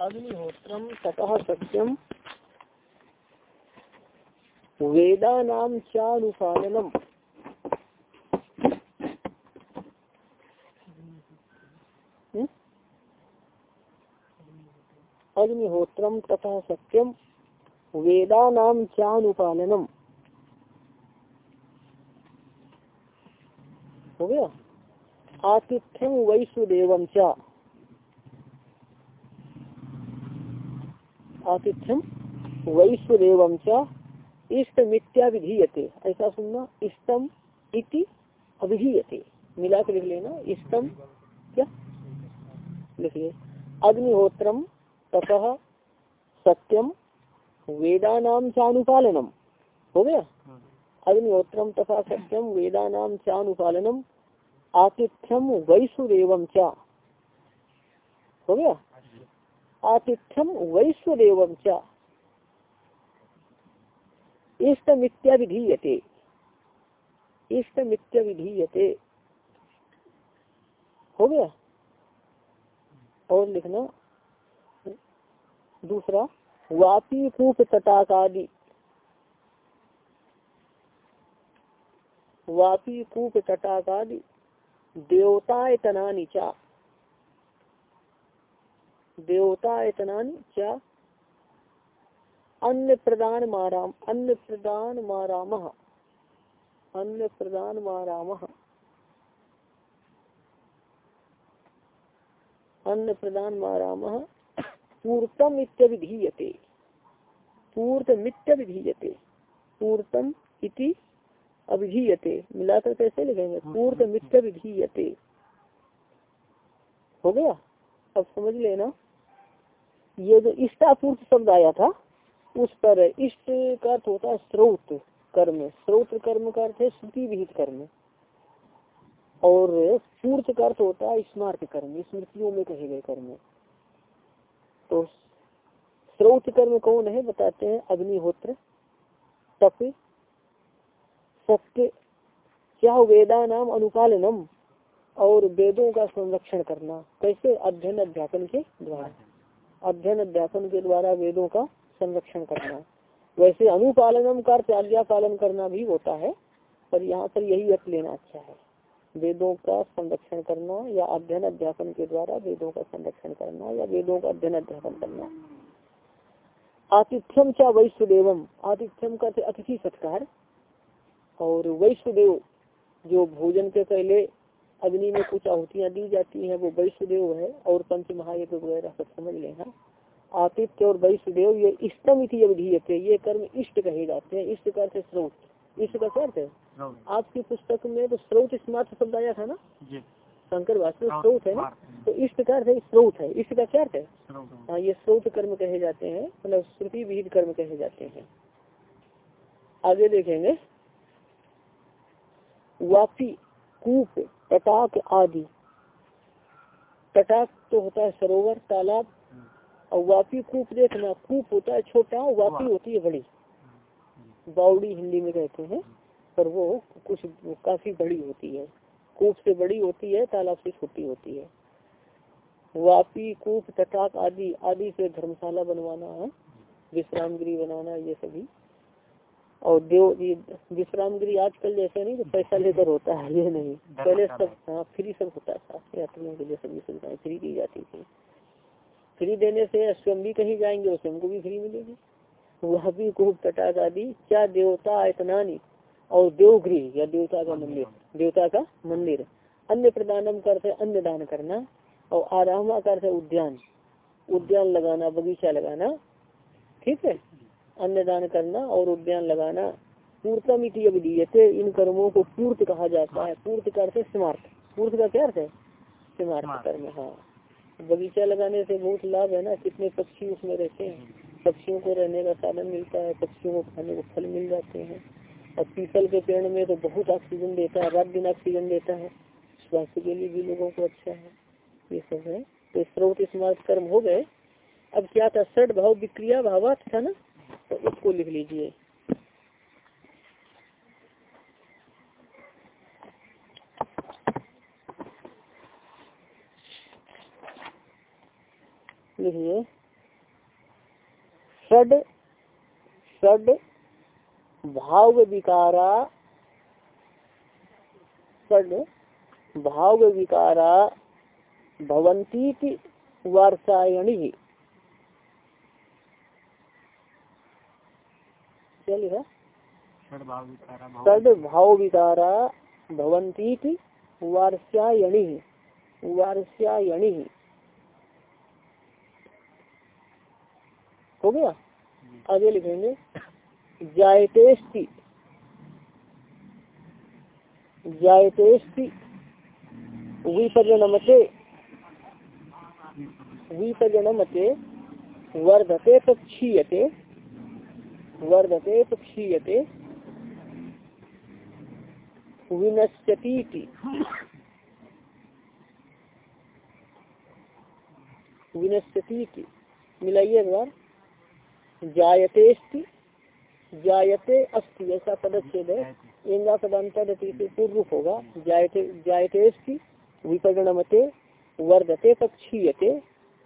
अग्निहोत्रम ततः सत्यम तथा सत्यम चानुपालनम। हो गया? आतिथ्यम वैश्वदेवम चा। आतिथ्यम वैश्वदेवम चा इष्ट मिथ्या विधीयते। ऐसा सुनना इष्टम इति अभिधीयते। मिला लिख लेना, इष्टम क्या? लिखिए अग्निहोत्रम ततः सत्यम वेदानाम चानुपालनम। हो गया? अग्निहोत्रम तथा सत्यम वेदानाम चानुपालनम आतिथ्यम वैश्वदेवम चा। हो गया? आतिथ्यम वैश्वदेवम चा इष्ट मिथ्या विधीयते इष्ट मिथ्या विधीयते हो गया? और लिखना। दूसरा वापी कूप तटाकादि वापी कूप तटाकादि देवतायतनानि चा। देवतायतनानि चा अन्न प्रदान माराम अन्न प्रदान माराम अन्न प्रदान माराम। अन्न प्रदान माराम पूर्तम इत्यभिधीयते। पूर्त मित्य विधीयते पूर्तम इति अभिधीयते। मिलाकर कैसे लिखेंगे? पूर्त मित्य विधीयते हो गया? अब समझ लेना। ये जो इष्टापूर्त शब्द आया था, उस पर इष्ट का अर्थ होता है स्रोत कर्म। स्रोत कर्म का अर्थ है श्रुति विहित कर्म। और पूर्त का अर्थ होता है स्मार्ट कर्म, स्मृतियों में कहे गए कर्म। तो स्रोत कर्म कौन है, बताते हैं अग्निहोत्र। तप, सत्य, क्या वेदा नाम अनुपालनम और वेदों का संरक्षण करना। कैसे? अध्ययन, अध्यापन के द्वारा। अध्ययन अध्यापन के द्वारा वेदों का संरक्षण करना। वैसे अनुपालनम का अर्थ आज्ञा पालन करना भी होता है, पर यहाँ पर यही अर्थ लेना अच्छा है। वेदों का संरक्षण करना या अध्ययन अध्यापन के द्वारा वेदों का संरक्षण करना या वेदों का अध्ययन अध्यापन करना। आतिथ्यम चा वैश्वदेवम आतिथ्यम का अतिथि सत्कार। और वैश्वदेव जो भोजन के पहले अग्नि में कुछ आहुतियाँ दी जाती हैं वो वैश्वदेव है और पंच महायज्ञ वगैरह सब समझ लेना आतिथ्य और वैश्वदेव ये इष्टम इति अवधीयते ये कर्म इष्ट कहे जाते हैं इष्ट का स्रोत। इष्ट का क्या अर्थ है? आपकी पुस्तक में तो स्रोत स्मार्ट शब्द आया था ना? शंकर वास्तव स्रोत है ना? तो इष्ट का अर्थ है स्रोत है। इष्ट का क्या अर्थ है? हाँ ये स्रोत कर्म कहे जाते हैं मतलब श्रुति विहित कर्म कहे जाते हैं। आगे देखेंगे। वापी कूप तटाक आदि। तटाक तो होता है सरोवर, तालाब, और वापी कूप देखना, कूप होता है छोटा, वापी होती है बड़ी। बाउडी हिंदी में कहते हैं, पर वो कुछ, काफ़ी बड़ी होती है। कूप से बड़ी होती है, तालाब से छोटी होती है। वापी कूप तटाक आदि आदि से धर्मशाला बनवाना है विश्राम गृह बनाना, ये सभी। और देव विश्राम गिरी आजकल जैसे नहीं तो पैसा लेकर होता है ये नहीं। पहले सब हाँ फ्री सब होता था यात्रियों के लिए सभी सुविधाएँ फ्री दी जाती थी। फ्री देने से स्वयं भी कहीं जाएँगे और स्वयं को भी फ्री मिलेगी। वह भी कूप तटाक आदि क्या देवता आयतनानी और देवगृह या देवता का मंदिर। देवता का मंदिर। अन्य प्रदानम करते अन्न दान करना और आरामा करते उद्यान। उद्यान लगाना बगीचा लगाना ठीक है? अन्न दान करना और उद्यान लगाना। पूर्तम इतियते इन कर्मों को पूर्त कहा जाता है। पूर्त करते स्मार्ट पूर्त का क्या अर्थ है? स्मार्ट कर्म हाँ। बगीचा लगाने से बहुत लाभ है ना। कितने पक्षी उसमें रहते हैं। पक्षियों को रहने का साधन मिलता है। पक्षियों को खाने को फल मिल जाते हैं। और पीपल के पेड़ में तो बहुत ऑक्सीजन देता है। रात दिन ऑक्सीजन देता है। स्वास्थ्य के लिए भी लोगों को अच्छा है। ये सब है। तो स्रोत स्मार्ट कर्म हो गए। अब क्या था? सठ भाव विक्रिया भावात था ना? तो इसको लिख लीजिए। लिखिए। षड षड भाव विकारा षड भाव विकारा भवंती वार्षायणी। क्या लिखा षड भाव विकारा भवंती वार्ष्यायणी वार्ष्यायणी हो गया? आगे लिखेंगे। जायतेस्ति जायतेस्ति विपर्जनमते विपर्जनमते वर्धते पक्षीयते वर्धते पक्षीयते विनश्यती विनश्यती मिलाइए एक बार। जायते जायते अस्ति, ऐसा पदच्छेद है। इंगा पदांतर से पूर्व होगा। जायते जायते विपर्णमते वर्धते पक्षीयते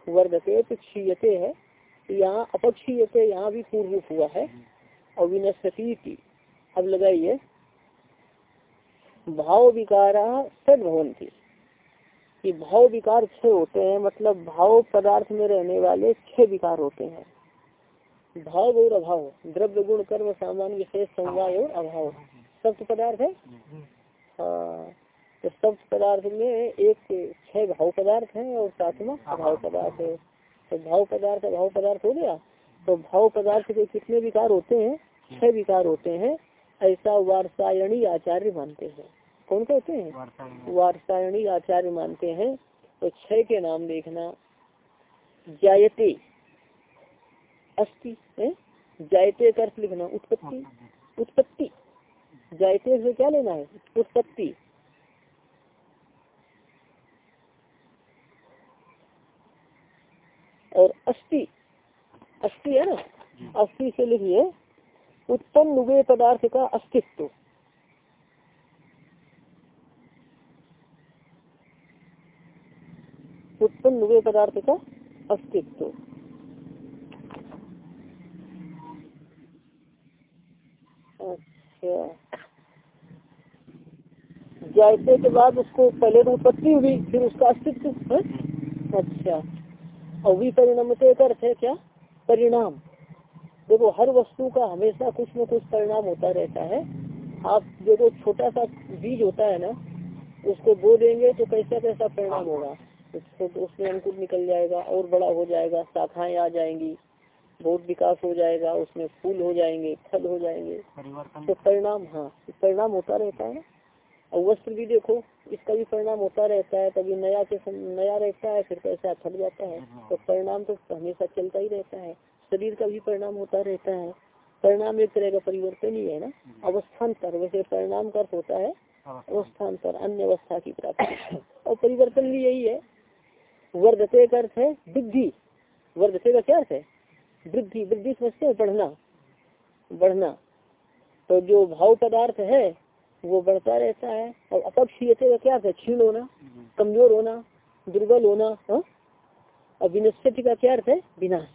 वर्धते पक्षीयते है। यहाँ अपक्षीयते यहाँ भी पूर्व रूप हुआ है और विनश्यती अब लगाइए। भाव विकारा सद भवंती। कि भाव विकार छह होते हैं मतलब भाव पदार्थ में रहने वाले छह विकार होते हैं। भाव और अभाव, द्रव्य गुण, कर्म, सामान्य, विशेष समवाय और अभाव। सप्त पदार्थ है? हाँ तो सप्त पदार्थ में एक छह भाव पदार्थ है और सातवा अभाव पदार्थ है। तो भाव पदार्थ अभाव पदार्थ हो गया। तो भाव पदार्थ के कितने विकार होते हैं? छह विकार होते हैं। ऐसा वारसायणी आचार्य मानते हैं। कौन कहते हैं? वारसायणी। आचार्य मानते हैं। तो छह के नाम देखना। जायते। अस्ति जायते का अर्थ लिखना। उत्पत्ति। उत्पत्ति। जायते से क्या लेना है? उत्पत्ति। और अस्थि अस्थि है ना? अस्थि से लिखिए उत्पन्न हुए पदार्थ का अस्तित्व। उत्पन्न हुए पदार्थ का अस्तित्व। अच्छा। जायते के बाद उसको पहले तो उत्पत्ति हुई फिर उसका अस्तित्व है? अच्छा। और विपरिणामते का अर्थ है क्या? परिणाम। देखो हर वस्तु का हमेशा कुछ न कुछ परिणाम होता रहता है। आप देखो छोटा सा बीज होता है ना उसको बो देंगे तो कैसा कैसा परिणाम होगा? उसको तो उसमें अंकुर निकल जाएगा और बड़ा हो जाएगा शाखाएँ आ जाएँगी बहुत विकास हो जाएगा उसमें फूल हो जाएँगे फल हो जाएँगे। तो परिणाम हाँ परिणाम होता रहता है। और वस्त्र भी देखो इसका भी परिणाम होता रहता है कभी नया के नया रहता है फिर कैसा थक जाता है। तो परिणाम तो हमेशा चलता ही रहता है। शरीर का भी परिणाम होता रहता है। परिणाम एक तरह का परिवर्तन ही है ना? अवस्थान्तर वैसे परिणाम का होता है अवस्थान्तर अन्य अवस्था की प्राप्ति। और परिवर्तन भी यही है। वर्धते का अर्थ है वृद्धि। वर्धते का क्या अर्थ है? वृद्धि वृद्धि समझते हैं बढ़ना। बढ़ना। तो जो भाव पदार्थ है वो बढ़ता रहता है। और अपक्षीयते का क्या है क्षीण होना कमज़ोर होना दुर्बल होना हा? और विनश्यति का क्या अर्थ है? विनाश।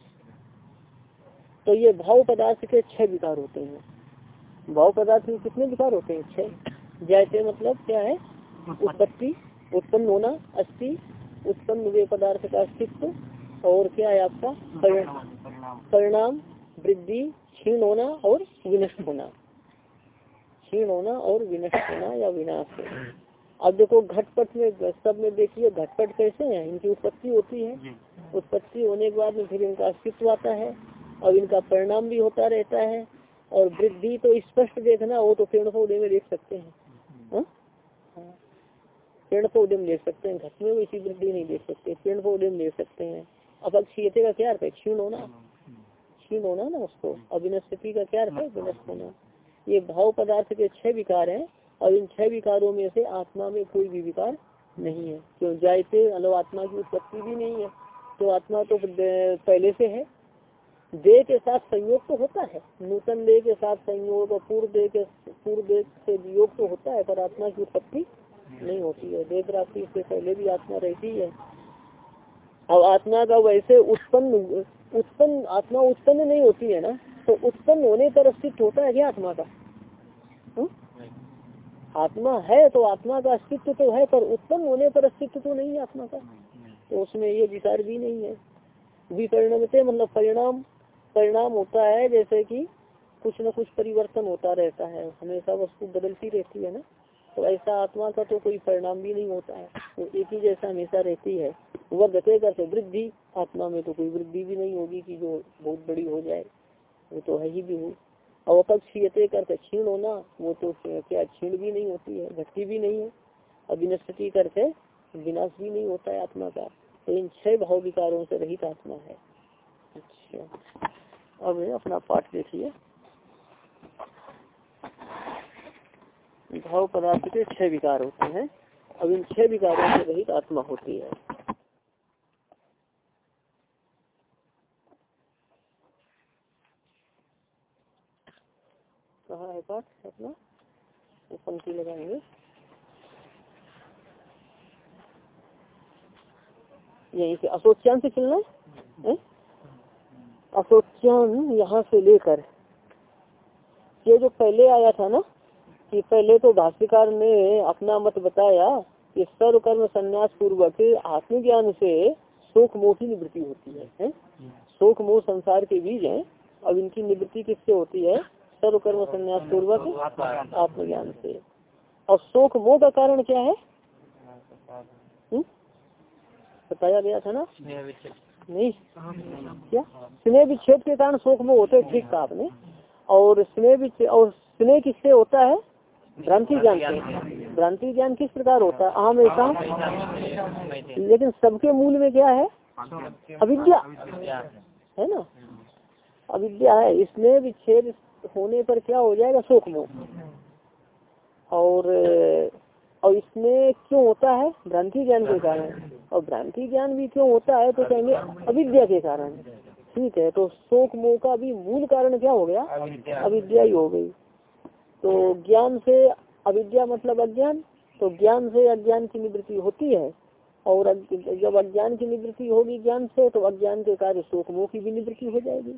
तो ये भाव पदार्थ के छह विकार होते हैं। भाव पदार्थ के कितने विकार होते हैं? छह। जैसे मतलब क्या है? उत्पत्ति उत्पन्न होना अस्थि उत्पन्न हुए पदार्थ का अस्तित्व और क्या है आपका? परिणाम वृद्धि क्षीण होना और विनष्ट होना। क्षीण होना और विनष्ट होना या विनाश होना। अब देखो घटपट में सब में देखिए घटपट कैसे है? इनकी उत्पत्ति होती है। उत्पत्ति होने के बाद में फिर इनका अस्तित्व आता है और इनका परिणाम भी होता रहता है। और वृद्धि तो स्पष्ट देखना हो तो पेड़ पौधे में देख सकते हैं। हाँ? पेड़ पौधे में देख सकते हैं। घट में वैसी वृद्धि नहीं देख सकते। पेड़ पौधे में देख सकते हैं। अपक्षीयते का क्या अर्थ है? क्षीण होना। क्षीण होना ना उसको। अविनस्पति का क्या अर्थ है। विनष्ट होना। ये भाव पदार्थ के छह विकार हैं, और इन छह विकारों में से आत्मा में कोई भी विकार नहीं है। क्यों? जायते अलो आत्मा की उत्पत्ति भी नहीं है। तो आत्मा तो पहले से है। देह के साथ संयोग तो होता है। नूतन देह के साथ संयोग और पूर्व देह के, पूर्व देह से योग तो होता है, पर आत्मा की उत्पत्ति नहीं होती है। देह प्राप्ति से पहले भी आत्मा रहती है। अब आत्मा का वैसे उत्पन्न उत्पन्न, आत्मा उत्पन्न नहीं होती है ना तो उत्पन्न होने पर अस्तित्व होता है क्या आत्मा का? आत्मा है तो आत्मा का अस्तित्व तो है, पर उत्पन्न होने पर अस्तित्व तो नहीं है आत्मा का। तो उसमें ये विचार भी नहीं है। विपरिणमते मतलब परिणाम परिणाम होता है जैसे कि कुछ न कुछ परिवर्तन होता रहता है, हमेशा वस्तु बदलती रहती है ना। तो ऐसा आत्मा का तो कोई परिणाम भी नहीं होता है तो एक ही जैसा हमेशा रहती है। वर्धते करते वृद्धि, आत्मा में तो कोई वृद्धि भी नहीं होगी कि जो बहुत बड़ी हो जाए, वो तो है ही भी हो। अवपक्षीयते करते क्षीण होना, वो तो क्या क्षीण भी नहीं होती है घटती भी नहीं है। अविनस्ती करते विनाश भी नहीं होता है आत्मा का। तो इन छह भाव विकारों से रहित आत्मा है। अच्छा। अब अपना पाठ देखिए। भाव पदार्थ के छह विकार होते हैं। अब इन छह विकारों से रहित आत्मा होती है। कहा है पाठ अपना पंक्ति लगाएँगे। यहीं से अशोच्यान से चलना है? अशोच्यान यहाँ से लेकर ये जो पहले आया था ना कि पहले तो भाष्यकार ने अपना मत बताया कि सर्व कर्म संन्यास पूर्वक आत्मज्ञान से शोक मोह की निवृत्ति होती है, है? शोक मोह संसार के बीज है अब इनकी निवृत्ति किससे होती है? सर्व कर्म संन्यास पूर्वक आत्मज्ञान से। और शोक मोह का कारण क्या है? हम्म? बताया गया था ना? नहीं। क्या? स्नेह विच्छेद के कारण शोक मोह होते ठीक कहा आपने। और स्नेह और स्नेह किससे होता है? भ्रांति ज्ञान से। भ्रांति ज्ञान किस प्रकार होता है? आम ऐसा। लेकिन सबके मूल में क्या है? अविद्या। है ना? अविद्या है। इसमें विच्छेद होने पर क्या हो जाएगा? शोक मोह और और इसमें क्यों होता है? भ्रांति ज्ञान के कारण। और भ्रांति ज्ञान भी क्यों होता है? तो कहेंगे अविद्या के कारण। ठीक है तो शोक मोह का भी मूल कारण क्या हो गया? अविद्या। ही हो गई। तो ज्ञान से अविद्या मतलब अज्ञान। तो ज्ञान से अज्ञान की निवृत्ति होती है। और जब अज्ञान की निवृत्ति होगी ज्ञान से तो अज्ञान के कार्य शोक मोह की भी निवृत्ति हो जाएगी।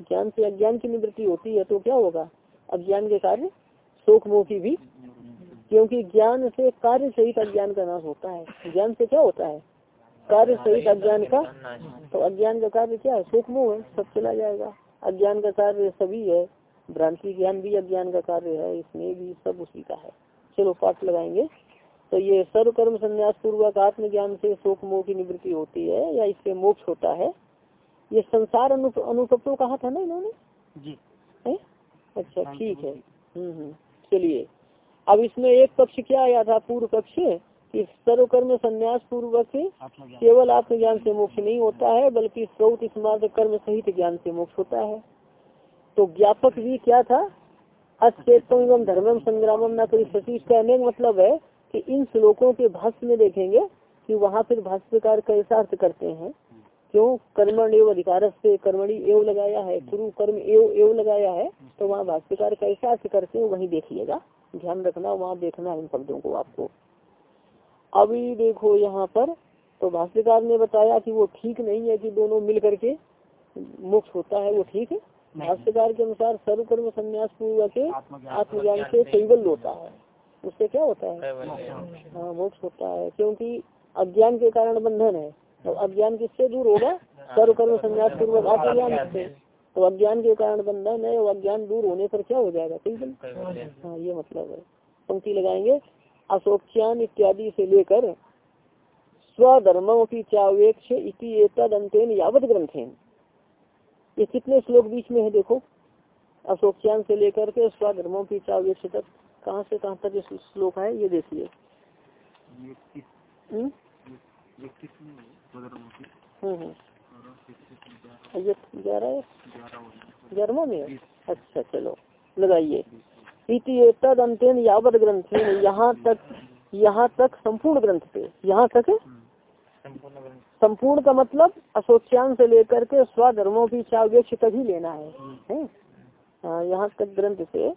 ज्ञान से अज्ञान की निवृत्ति होती है तो क्या होगा? अज्ञान के कार्य शोक मोह की भी, क्योंकि ज्ञान से कार्य सहित अज्ञान का नाश होता है। ज्ञान से क्या होता है? कार्य सहित अज्ञान का तो अज्ञान का कार्य क्या है? शोक मोह है, सब चला जाएगा। अज्ञान का कार्य सभी है, भ्रांति ज्ञान भी अज्ञान का कार्य है, इसमें भी सब उसी का है। चलो पाठ लगाएँगे। तो ये सर्व कर्म संन्यास पूर्वक आत्मज्ञान से शोक मोह की निवृत्ति होती है, या इससे मोक्ष होता है? ये संसार अनुपत्तो कहा था ना इन्होंने? जी। है? अच्छा ठीक है। हम्म हम्म चलिए। अब इसमें एक पक्ष क्या आया था पूर्व पक्ष? कि सर्वकर्म संन्यास पूर्वक केवल आत्मज्ञान से मोक्ष नहीं होता है बल्कि स्रोत स्मार्ट कर्म सहित ज्ञान से मोक्ष होता है। तो ज्ञापक भी क्या था? अचेतम एवं धर्मम संग्रामम न कोई सतीश कहने का मतलब है कि इन श्लोकों के भाष्य में देखेंगे कि वहाँ फिर भाष्यकार कैसा अर्थ करते हैं। क्यों? कर्मण एवं अधिकार से कर्मणी एवं लगाया है गुरु कर्म एव एव लगाया है तो वहाँ भाष्यकार कैसा अर्थ करते हैं वही देखिएगा। ध्यान रखना वहाँ देखना इन शब्दों को आपको। अभी देखो यहाँ पर तो भाष्यकार ने बताया कि वो ठीक नहीं है कि दोनों मिल करके मोक्ष होता है वो ठीक है। भाष्यकार के अनुसार सर्वकर्म संन्यास पूर्वक आत्मज्ञान से कैवल होता है। उससे क्या होता है? हाँ मोक्ष होता है क्योंकि अज्ञान के कारण बंधन है। तो अज्ञान किससे दूर होगा? सर्व कर्म संन्यास पूर्वक आत्मज्ञान से। तो अज्ञान के कारण बंधन है और अज्ञान दूर होने पर क्या हो जाएगा? कैवल हाँ ये मतलब है। पंक्ति लगाएँगे। अशोच्यान इत्यादि से लेकर स्वधर्म की चावेक्ष इति यावत ग्रंथेन। ये कितने श्लोक बीच में है देखो? अशोक्यान से लेकर के स्वधर्मों की चावेक्ष तक। कहाँ से कहाँ तक श्लोक है? ये देखिए। हम्म? हम्म, ग्यारह में अच्छा चलो लगाइए। तद अंतेन यावत ग्रंथ यहाँ तक यहाँ तक संपूर्ण ग्रंथ पे। यहाँ तक? संपूर्ण का मतलब अशोच्यान से लेकर के स्वधर्मों की चाव्यक्ष तक ही लेना है, है? हाँ, यहाँ तक ग्रंथ से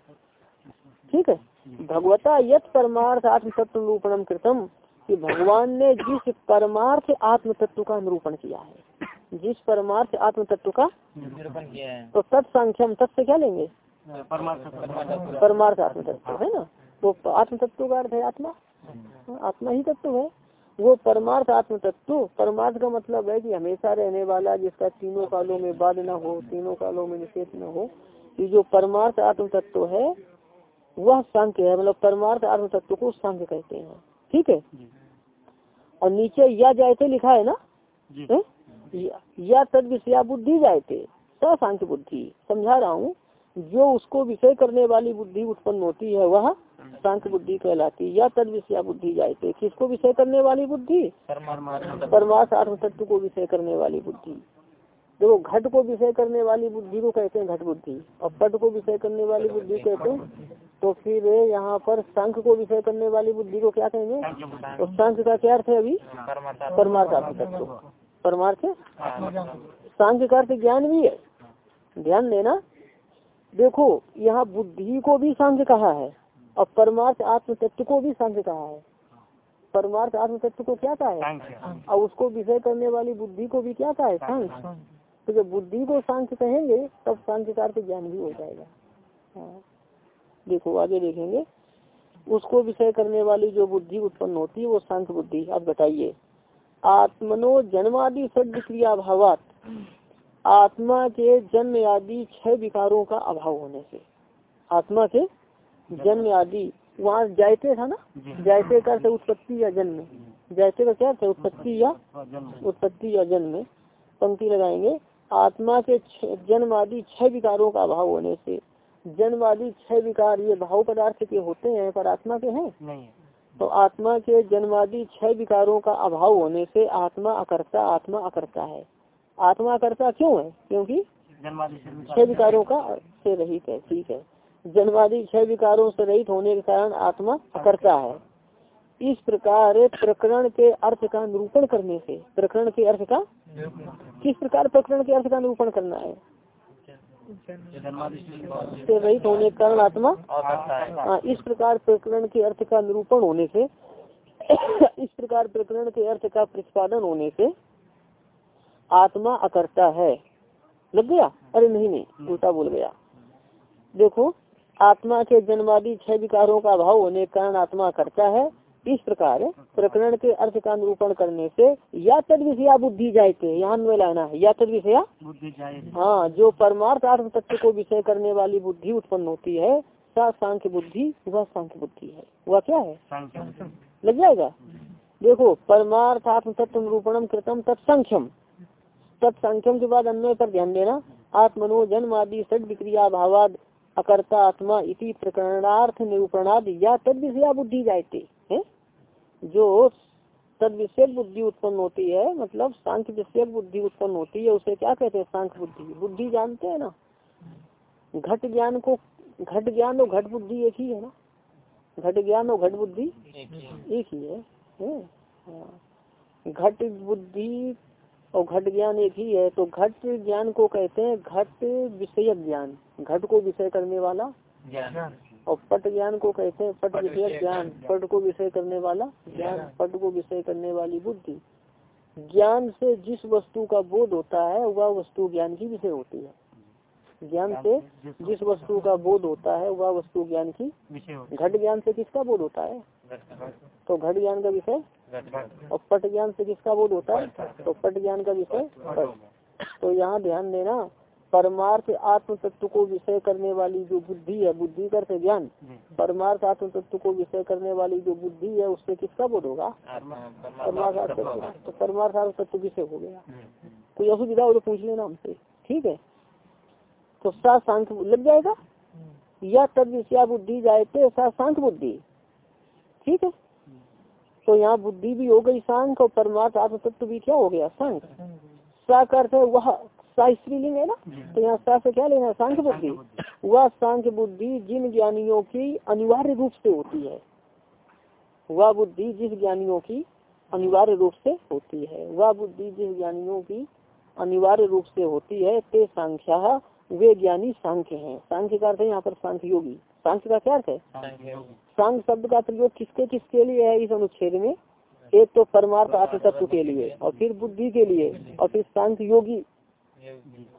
ठीक है? भगवता यथ परमार्थ आत्म तत्व निरूपणम कृतम। कि भगवान ने जिस परमार्थ आत्म तत्व का निरूपण किया है जिस परमार्थ आत्म तत्व का निरूपण किया है। तो तत्संख्यम तत् से क्या लेंगे? परमार्थ आत्म तत्व है ना? तो आत्म तत्व का अर्थ है आत्मा। आत्मा ही तत्व है। वो परमार्थ आत्म तत्व परमार्थ का मतलब है कि हमेशा रहने वाला जिसका तीनों कालों में बाद न हो तीनों कालों में निषेध न हो कि जो परमार्थ आत्म तत्व है वह संख्य है मतलब परमार्थ आत्म तत्व को सांख्य कहते हैं। ठीक है? और नीचे या जायते लिखा है ना? या- तद विषया बुद्धि जायते सशांत सांख्य बुद्धि समझा रहा हूँ। जो उसको विषय करने वाली बुद्धि उत्पन्न होती है वह शांत बुद्धि कहलाती या तद विषया बुद्धि जायते किसको विषय करने वाली बुद्धि? परमार्थ आत्म तत्व को विषय करने वाली बुद्धि। देखो घट को विषय करने वाली बुद्धि को कहते हैं घट बुद्धि। और पट को विषय करने वाली बुद्धि कहते हैं तो फिर यहाँ पर सांख्य को विषय करने वाली बुद्धि को क्या कहेंगे? तो सांख्य का क्या अर्थ है अभी? परमार्थ आत्म तत्व परमार्थ सांख्य का अर्थ ज्ञान भी है। ध्यान देना। देखो यहाँ बुद्धि को भी सांख्य कहा है और परमार्थ आत्म तत्व को भी सांख्य कहा है। परमार्थ आत्म तत्व को क्या कहा है? और उसको विषय करने वाली बुद्धि को भी क्या कहा है? सांख्य तो जब बुद्धि को सांख्य कहेंगे तब सांख्य का अर्थ ज्ञान भी हो जाएगा। हाँ। देखो आगे देखेंगे। उसको विषय करने वाली जो बुद्धि उत्पन्न होती है वो सांख्य बुद्धि। अब बताइए। आत्मनो जन्मादि सद क्रिया भावात आत्मा के जन्म आदि छह विकारों का अभाव होने से। आत्मा के जन्म आदि। वहाँ जायते था ना? जायते का है उत्पत्ति या जन्म। जायते का क्या है? उत्पत्ति या उत्पत्ति या जन्म। पंक्ति लगाएँगे। आत्मा के जन्म आदि छह विकारों का अभाव होने से जन्म आदि छह विकार ये भाव पदार्थ के होते हैं पर आत्मा के हैं? नहीं तो आत्मा के जन्मादि छह विकारों का अभाव होने से आत्मा अकर्ता आत्मा अकर्ता है। आत्मा अकर्ता क्यों है? क्योंकि छह विकारों का से रहित है ठीक है। जन्मादि छह विकारों से रहित होने के कारण आत्मा अकर्ता है। इस प्रकार प्रकरण के अर्थ का निरूपण करने से प्रकरण के अर्थ का? किस प्रकार प्रकरण के अर्थ का निरूपण करना है? से रहित होने के कारण आत्मा? हाँ, इस प्रकार प्रकरण के अर्थ का निरूपण होने से इस प्रकार प्रकरण के अर्थ का प्रतिपादन होने से आत्मा अकर्ता है। लग गया? अरे नहीं नहीं उल्टा बोल गया। देखो आत्मा के जन्मादि छह विकारों का अभाव होने के कारण आत्मा करता है। इस प्रकार प्रकरण के अर्थ का निरूपण करने से या तद विषया बुद्धि जायते यहाँ अन्वय लाना है। या तद विषया हाँ जो परमार्थ आत्म तत्व को विषय करने वाली बुद्धि उत्पन्न होती है सांख्य बुद्धि वह सांख्य बुद्धि है। वह क्या है? लग जाएगा? देखो परमार्थ आत्म तत्व निरूपणम कृतम तत्संख्यम। तत्संख्यम के बाद अन्वय पर ध्यान देना। आत्मनो जन्म आदि सद विक्रिया भावाद अकर्ता आत्मा इति प्रकरणार्थ निरूपणाद या तद विषया बुद्धि जायते। जो तद विषय बुद्धि उत्पन्न होती है मतलब सांख्य विषय बुद्धि उत्पन्न होती है उसे क्या कहते हैं सांख्य बुद्धि? बुद्धि जानते हैं ना? घट ज्ञान को घट ज्ञान और घट बुद्धि एक ही है ना? घट ज्ञान और घट बुद्धि एक ही है, है? घट बुद्धि और घट ज्ञान एक ही है तो घट ज्ञान को कहते हैं घट विषयक ज्ञान। घट को विषय करने वाला और पट ज्ञान को कहते हैं पट विषय ज्ञान। पट को विषय करने वाला ज्ञान पट को विषय करने वाली बुद्धि। ज्ञान से जिस वस्तु का बोध होता है वह वस्तु ज्ञान की विषय होती है। ज्ञान से जिस वस्तु का बोध होता है वह वस्तु ज्ञान की घट ज्ञान से किसका बोध होता है? तो घट ज्ञान का विषय? और पट ज्ञान से किसका बोध होता है? तो पट ज्ञान का विषय पट तो यहाँ ध्यान देना परमार्थ आत्म तत्व को विषय करने वाली जो बुद्धि है बुद्धि करते ज्ञान परमार्थ आत्म तत्व को विषय करने वाली जो बुद्धि है उससे किसका बोध होगा? परमार्थ आत्म तत्व तो परमार्थ आत्म तत्व विषय हो गया। कोई असुविधा हो तो पूछ लेना हमसे। ठीक है? तो सा सांख्य लग जाएगा? या तद विषया बुद्धि जायते सा सांख्य बुद्धि। ठीक है? तो यहाँ बुद्धि भी हो गई सांख और परमार्थ आत्म तत्व भी क्या हो गया? सांख सा अर्थ है वह सा स्त्रीलिंग है ना? तो यहाँ सा से क्या लेना सांख्य बुद्धि। वह सांख्य बुद्धि जिन ज्ञानियों की अनिवार्य रूप से होती है। वह बुद्धि जिस ज्ञानियों की अनिवार्य रूप से होती है। वह बुद्धि जिस ज्ञानियों की अनिवार्य रूप से होती है ते सांख्या वे ज्ञानी सांख्य हैं। सांख्य का अर्थ है यहाँ पर सांख्य योगी। सांख्य का क्या अर्थ है? सांख्य शब्द का प्रयोग किसके किसके लिए है इस अनुच्छेद में? एक तो परमार्थ आत्म तत्व के लिए और फिर बुद्धि के लिए और फिर सांख्य योगी।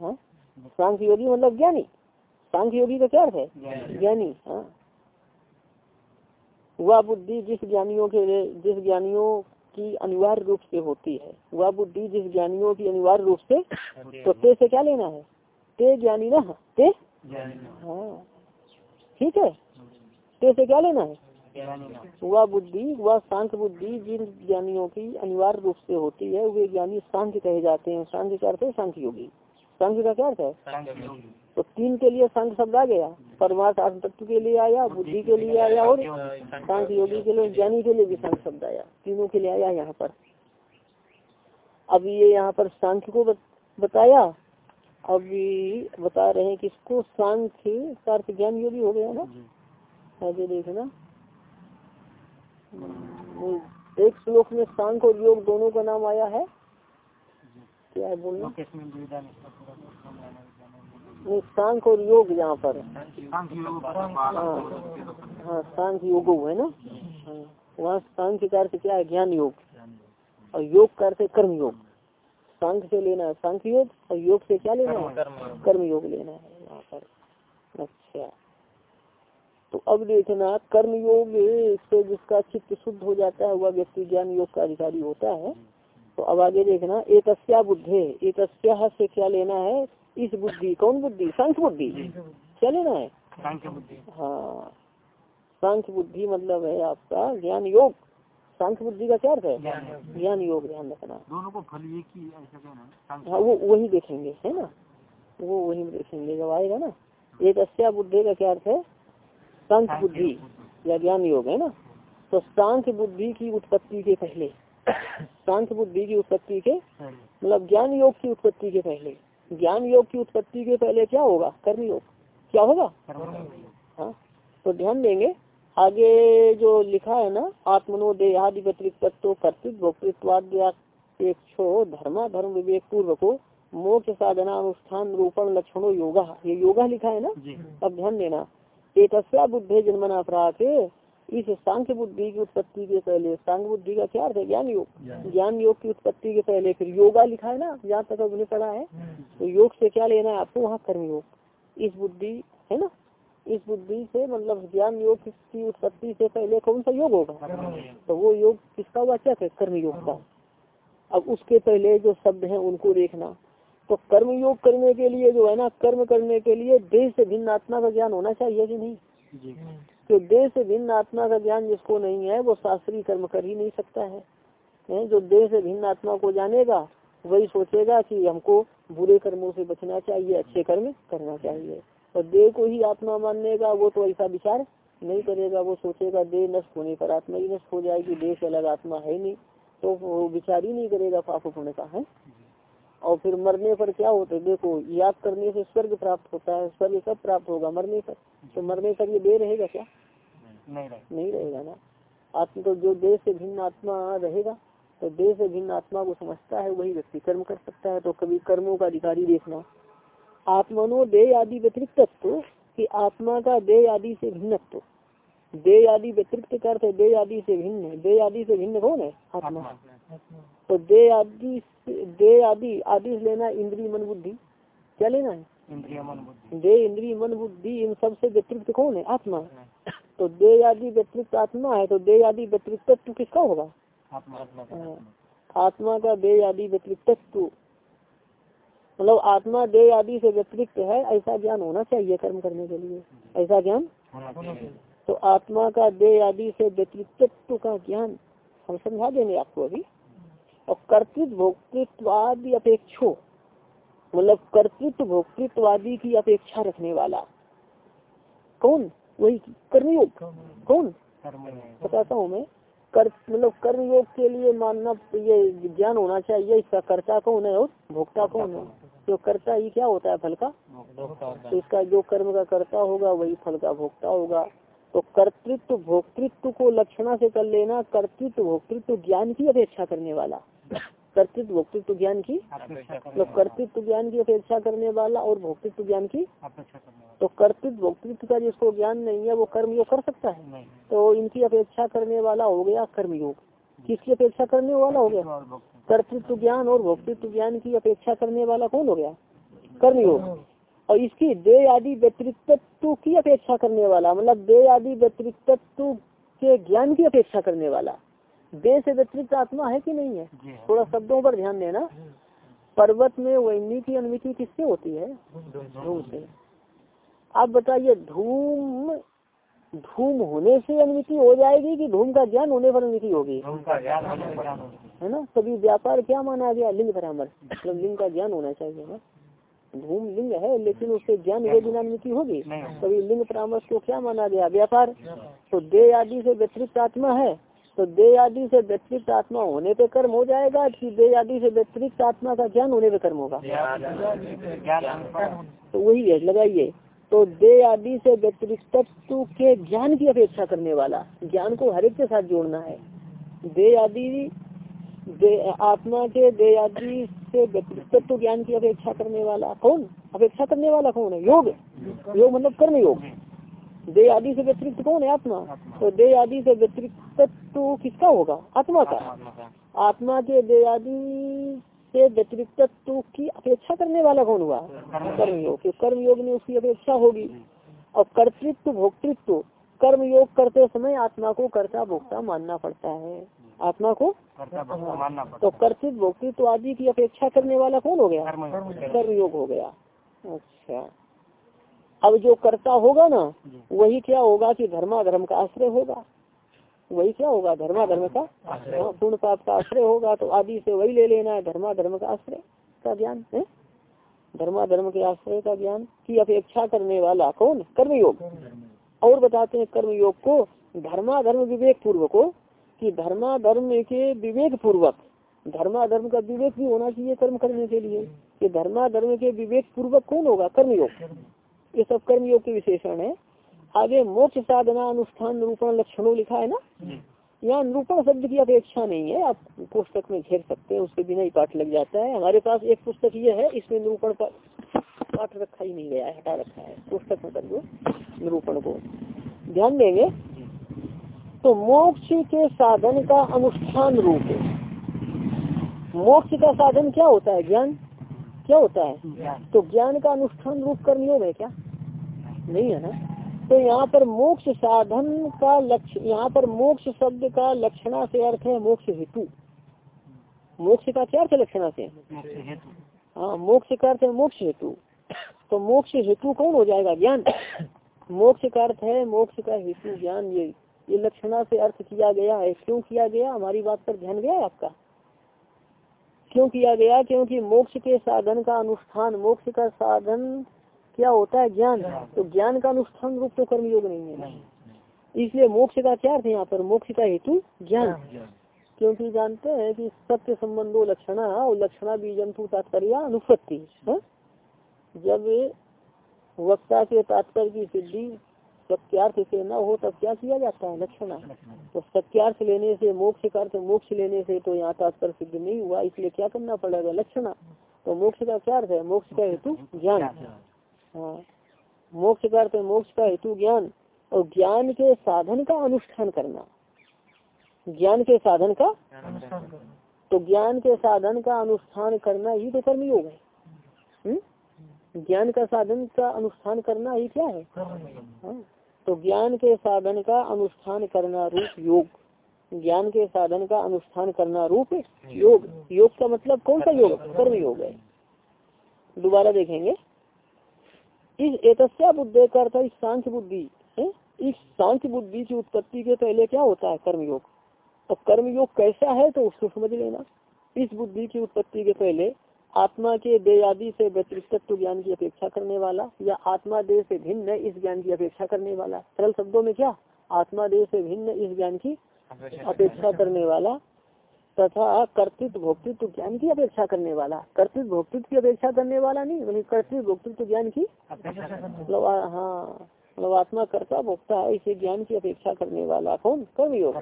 हाँ। सांख्य योगी मतलब ज्ञानी। सांख्य योगी का क्या अर्थ है? ज्ञानी। हाँ। वह बुद्धि जिस ज्ञानियों के जिस ज्ञानियों की अनिवार्य रूप से होती है वह बुद्धि जिस ज्ञानियों की अनिवार्य रूप से तो ते से क्या लेना है? ते ज्ञानी ना ते? हाँ। ठीक है। ते से क्या लेना है? वह बुद्धि वह शांत बुद्धि जिन ज्ञानियों की अनिवार्य रूप से होती है वे ज्ञानी शांत कहे जाते हैं। सांख्य का अर्थ है सांख्य योगी। सांख्य का क्या अर्थ है? तो तीन के लिए सांख्य शब्द आ गया। परमार्थ आत्म तत्व के लिए आया बुद्धि के लिए आया और शांत योगी के लिए ज्ञानी के लिए भी सांख्य शब्द आया। तीनों के लिए आया यहाँ पर। अब ये यहाँ पर सांख्य को बताया। अभी बता रहे हैं किसको सांख्य का अर्थ ज्ञान योगी हो गया ना? आगे देखना। एक श्लोक में सांख्य और योग दोनों का नाम आया है? क्या है बोलना? नहीं सांख्य और योग यहाँ पर। हाँ। हाँ। सांख्य योग है ना? हाँ। वहाँ सांख्य का अर्थ क्या है? ज्ञान योग। और योग का अर्थ कर्म योग। सांख्य से लेना है सांख्य योग और योग से क्या लेना है? कर्म योग लेना है यहाँ पर। अच्छा। तो अब देखना कर्म योग से जिसका चित्त शुद्ध हो जाता है वह व्यक्ति ज्ञान योग का अधिकारी होता है। तो अब आगे देखना एक बुद्धे एक से क्या लेना है? इस बुद्धि कौन बुद्धि? सांख्य बुद्धि। क्या लेना है? हाँ। सांख्य बुद्धि मतलब है आपका ज्ञान योग। सांख्य बुद्धि का क्या अर्थ है? ज्ञान योग। ध्यान रखना। दोनों को फल एक ही हाँ वो वही देखेंगे है ना? वो वही देखेंगे जब आएगा ना। एक अस्या बुद्धि का क्या अर्थ है? सांख्य बुद्धि या ज्ञान योग है ना? तो सांख्य बुद्धि की उत्पत्ति के पहले। सांख्य बुद्धि की उत्पत्ति के मतलब ज्ञान योग की उत्पत्ति के पहले। ज्ञान योग की उत्पत्ति के पहले क्या होगा? कर्म योग। क्या होगा? हाँ। तो ध्यान देंगे। आगे जो लिखा है ना आत्मनो देहादि व्यतिरिक्त तो कर्तृत्व भोक्तृत्वाद्यापेक्षो धर्मा धर्म विवेक पूर्वको मोक्ष साधना अनुष्ठान रूपण लक्षणों योगा। ये योगा लिखा है ना? अब ध्यान देना। एक बुद्धि जन्मना प्राक इस सांख्य बुद्धि की उत्पत्ति के पहले सांख्य बुद्धि का क्या अर्थ है? ज्ञान योग। ज्ञान योग। की उत्पत्ति के पहले फिर योगा लिखा है ना? जहाँ तक हमने पढ़ा है। तो योग से क्या लेना है आपको? वहाँ कर्मयोग इस बुद्धि है ना? इस बुद्धि से मतलब ज्ञान योग की उत्पत्ति से पहले कौन सा योग होगा? तो वो योग किसका वाचक है कर्म योग का। अब उसके पहले जो शब्द है उनको देखना। तो कर्म योग करने के लिए जो है ना कर्म करने के लिए देह से भिन्न आत्मा का ज्ञान होना चाहिए कि नहीं? तो देह से भिन्न आत्मा का ज्ञान जिसको नहीं है वो शास्त्रीय कर्म कर ही नहीं सकता है, है? जो देह से भिन्न आत्मा को जानेगा वही सोचेगा कि हमको बुरे कर्मों से बचना चाहिए अच्छे कर्म करना चाहिए। और देह को ही आत्मा मानने का वो तो ऐसा विचार नहीं करेगा। वो सोचेगा देह नष्ट होने पर आत्मा ही नष्ट हो जाएगी देह से अलग आत्मा है नहीं। तो वो विचार ही नहीं करेगा पाप पुण्य का है? और फिर मरने पर क्या होता है? देखो याद करने से स्वर्ग प्राप्त होता है स्वर्ग कब प्राप्त होगा? मरने पर। तो मरने पर ये दे रहेगा क्या? नहीं रहे नहीं रहेगा ना। आत्मा तो जो देह से भिन्न आत्मा रहेगा तो देह से भिन्न आत्मा को समझता है वही व्यक्ति कर्म कर सकता है। तो कभी कर्मों का अधिकारी देखना। आत्मनो देह आदि व्यतिरिक्त तत्व कि आत्मा का देह आदि से भिन्नत्व। देह आदि व्यतिरिक्त करते देह आदि से भिन्न देह आदि से भिन्न कौन है? आत्मा। तो दे आदि देह आदि आदि लेना इंद्री मन बुद्धि। क्या लेना है? इंद्रिय मन बुद्धि। देह इंद्री मन बुद्धि इन सबसे व्यतिरिक्त कौन है? आत्मा। तो दे आदि व्यतिरिक्त आत्मा है तो दे आदि व्यतिरिक्त तत्व किसका होगा? आत्मा हाँ। का दे आदि व्यतिरिक्त तत्व। मतलब आत्मा दे आदि से व्यतिरिक्त है ऐसा ज्ञान होना चाहिए कर्म करने के लिए। ऐसा ज्ञान? तो आत्मा का दे आदि से व्यतिरिक्त का ज्ञान हम समझा देंगे आपको अभी। और कर्तृत्व भोक्तृत्व आदि अपेक्षो मतलब कर्तृत्व भोक्तृत्व आदि की अपेक्षा रखने वाला। कौन? वही कर्मयोग। कौन? बताता हूँ मैं। कर मतलब कर्मयोग के लिए मानना ये ज्ञान होना चाहिए इसका कर्ता कौन है और भोक्ता कौन है? जो कर्ता ही क्या होता है? फल का? तो इसका जो कर्म का कर्ता होगा वही फल का भोक्ता होगा। तो कर्तृत्व भोक्तृत्व को लक्षणा से कर लेना कर्तृत्व भोक्तृत्व ज्ञान की अपेक्षा करने वाला। कर्तृत्व भोक्तृत्व ज्ञान की? तो कर्तृत्व ज्ञान की अपेक्षा करने वाला और भोक्तृत्व ज्ञान की? तो कर्तृत्व भोक्तृत्व का जिसको ज्ञान नहीं है वो कर्मयोग कर सकता है। तो इनकी अपेक्षा करने वाला हो गया कर्मयोग। किसकी अपेक्षा करने वाला हो गया? कर्तृत्व ज्ञान और भोक्तृत्व ज्ञान की अपेक्षा करने वाला कौन हो गया? कर्मयोग। और इसकी दे आदि व्यतिरिक्तत्व की अपेक्षा करने वाला मतलब दे आदि व्यतिरिक्तत्व के ज्ञान की अपेक्षा करने वाला। दे से व्यतिरिक्त आत्मा है कि नहीं है? थोड़ा शब्दों पर ध्यान देना। पर्वत में वैनी की अनुमति किससे होती है? धूम से। आप बताइए धूम धूम होने से अनुमति हो जाएगी कि धूम का ज्ञान होने पर अनुमति होगी? है ना? कभी व्यापार क्या माना गया? लिंग परामर्श मतलब लिंग का ज्ञान होना चाहिए। ना धूम लिंग है लेकिन उससे ज्ञान अनुमति होगी। कभी लिंग परामर्श को क्या माना गया? व्यापार। तो दे आदि से व्यतिरिक्त आत्मा है। तो दे आदि से व्यतिरिक्त आत्मा होने पे कर्म हो जाएगा कि दे आदि से व्यतिरिक्त आत्मा का ज्ञान होने पे कर्म होगा। तो वही है लगाइए। तो दे आदि से व्यतिरिक्त तत्व के ज्ञान की अपेक्षा करने वाला ज्ञान को हर एक के साथ जोड़ना है। दे आदि आत्मा के दे आदि से व्यतिरिक्त तत्व ज्ञान की अपेक्षा करने वाला कौन? अपेक्षा करने वाला कौन है? योग योग मतलब कर्म योग दे आदि से व्यतिरिक्त कौन है? आत्मा। तो दे आदि से व्यतिरिक्त तत्व किसका होगा? आत्मा का। आत्मा के दे आदि से व्यतिरिक्त की अपेक्षा करने वाला कौन हुआ? कर्म योग। कि कर्म योग में उसकी अपेक्षा होगी। और कर्तृत्व, भोक्तृत्व कर्म योग करते समय आत्मा को कर्ता भोक्ता मानना पड़ता है। आत्मा को कर्ता भक्त मानना पड़ता तो कर्तृत्व भोक्तृत्व आदि की अपेक्षा करने वाला कौन हो गया? कर्म योग हो गया। अच्छा। अब जो कर्ता होगा ना वही क्या होगा कि धर्माधर्म का आश्रय होगा? वही क्या होगा? धर्माधर्म का हाँ, पूर्ण पाप का आश्रय होगा तो आदि से वही ले लेना है धर्माधर्म का आश्रय का ज्ञान है? धर्माधर्म के आश्रय का ज्ञान की अपेक्षा करने वाला कौन? कर्मयोग। और बताते हैं कर्मयोग को, धर्माधर्म विवेक पूर्वक को कि धर्माधर्म के विवेक पूर्वक धर्माधर्म का विवेक भी होना चाहिए कर्म करने के लिए, कि धर्माधर्म के विवेक पूर्वक कौन होगा? कर्मयोग ये सब कर्मयोग के विशेषण है। आगे मोक्ष साधना अनुष्ठान निरूपण लक्षणों लिखा है ना? यहाँ निरूपण शब्द की अपेक्षा नहीं है। आप पुस्तक में घेर सकते हैं, उसके बिना ही पाठ लग जाता है। हमारे पास एक पुस्तक ये है, इसमें निरूपण पाठ रखा ही नहीं गया है हटा रखा है। पुस्तक में कर निरूपण को। ध्यान देंगे? तो मोक्ष के साधन का अनुष्ठान रूप मोक्ष का साधन क्या होता है ज्ञान? क्या होता है? तो ज्ञान का अनुष्ठान रूप कर्मयोग है क्या? नहीं है ना? तो यहाँ पर मोक्ष साधन का लक्ष्य यहाँ पर मोक्ष शब्द का लक्षणा से अर्थ है मोक्ष हेतु। मोक्ष का क्या अर्थ लक्षणा से? हाँ मोक्ष का अर्थ है मोक्ष हेतु। तो मोक्ष हेतु कौन हो जाएगा? ज्ञान। मोक्ष का अर्थ है मोक्ष का हेतु ज्ञान। ये ये लक्षणा से अर्थ किया गया है। क्यों किया गया? हमारी बात पर ध्यान गया है आपका। क्यों किया गया? क्योंकि मोक्ष के साधन का अनुष्ठान मोक्ष का साधन क्या होता है? ज्ञान। तो ज्ञान का अनुष्ठान रूप तो कर्मयोग नहीं है। इसलिए मोक्ष का क्या अर्थ है यहाँ पर? मोक्ष का हेतु ज्ञान। क्योंकि जानते हैं कि सत्य संबंधो लक्षणा और लक्षणा बीजंतु तात्पर्य अनुपत्ति जब वक्ता के तात्पर्य की सिद्धि सत्यार्थ से न हो तब क्या किया जाता है? लक्षणा। तो सत्यार्थ लेने से मोक्ष का अर्थ मोक्ष लेने से तो यहाँ तात्पर्य सिद्ध नहीं हुआ इसलिए क्या करना पड़ेगा? लक्षणा। तो मोक्ष का क्या अर्थ है? मोक्ष का हेतु ज्ञान। हाँ। मोक्ष का अर्थ मोक्ष का हेतु ज्ञान और ज्ञान के साधन का अनुष्ठान करना। ज्ञान के साधन का? तो ज्ञान के साधन का अनुष्ठान करना ही तो कर्मयोग है। हम्म? ज्ञान का साधन का अनुष्ठान करना ही क्या है? हाँ? तो ज्ञान के साधन का अनुष्ठान करना रूप योग। ज्ञान के साधन का अनुष्ठान करना रूप योग। योग का मतलब कौन सा योग? कर्म योग है। दोबारा देखेंगे। इस एतस्या बुद्धि का अर्थ इस सांख्य बुद्धि इस सांख्य बुद्धि की उत्पत्ति के पहले क्या होता है कर्मयोग और कर्मयोग कैसा है तो उसको समझ लेना। इस बुद्धि की उत्पत्ति के पहले आत्मा के देह आदि से व्यतिरिक्त ज्ञान की अपेक्षा करने वाला या आत्मा देह से भिन्न इस ज्ञान की अपेक्षा करने वाला। सरल शब्दों में क्या? आत्मा देह से भिन्न इस ज्ञान की अपेक्षा करने वाला तथा कर्तृत्व भोक्तृत्व ज्ञान की अपेक्षा करने वाला। कर्तृत्व भोक्तृत्व की अपेक्षा करने वाला नहीं बल्कि कर्तृत्व भोक्तृत्व ज्ञान की मतलब हाँ। मतलब आत्मा कर्ता भोक्ता है इसे ज्ञान की अपेक्षा करने वाला कौन? कर्मयोग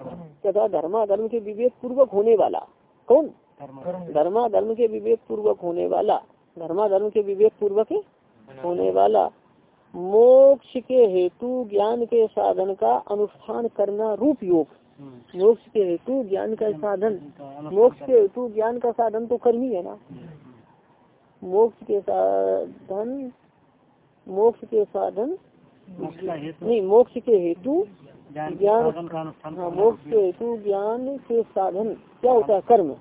तथा धर्मा धर्म के विवेक पूर्वक होने वाला कौन? धर्मा। धर्म के विवेक पूर्वक होने वाला। धर्मा धर्म के विवेक पूर्वक होने वाला। मोक्ष के हेतु ज्ञान के साधन का अनुष्ठान करना रूप योग। मोक्ष के हेतु ज्ञान का साधन। मोक्ष के हेतु ज्ञान का साधन तो कर्म ही है ना। मोक्ष के साधन मोक्ष के साधन नहीं मोक्ष के हेतु ज्ञान हाँ मोक्ष के हेतु ज्ञान के साधन क्या होता है? कर्म।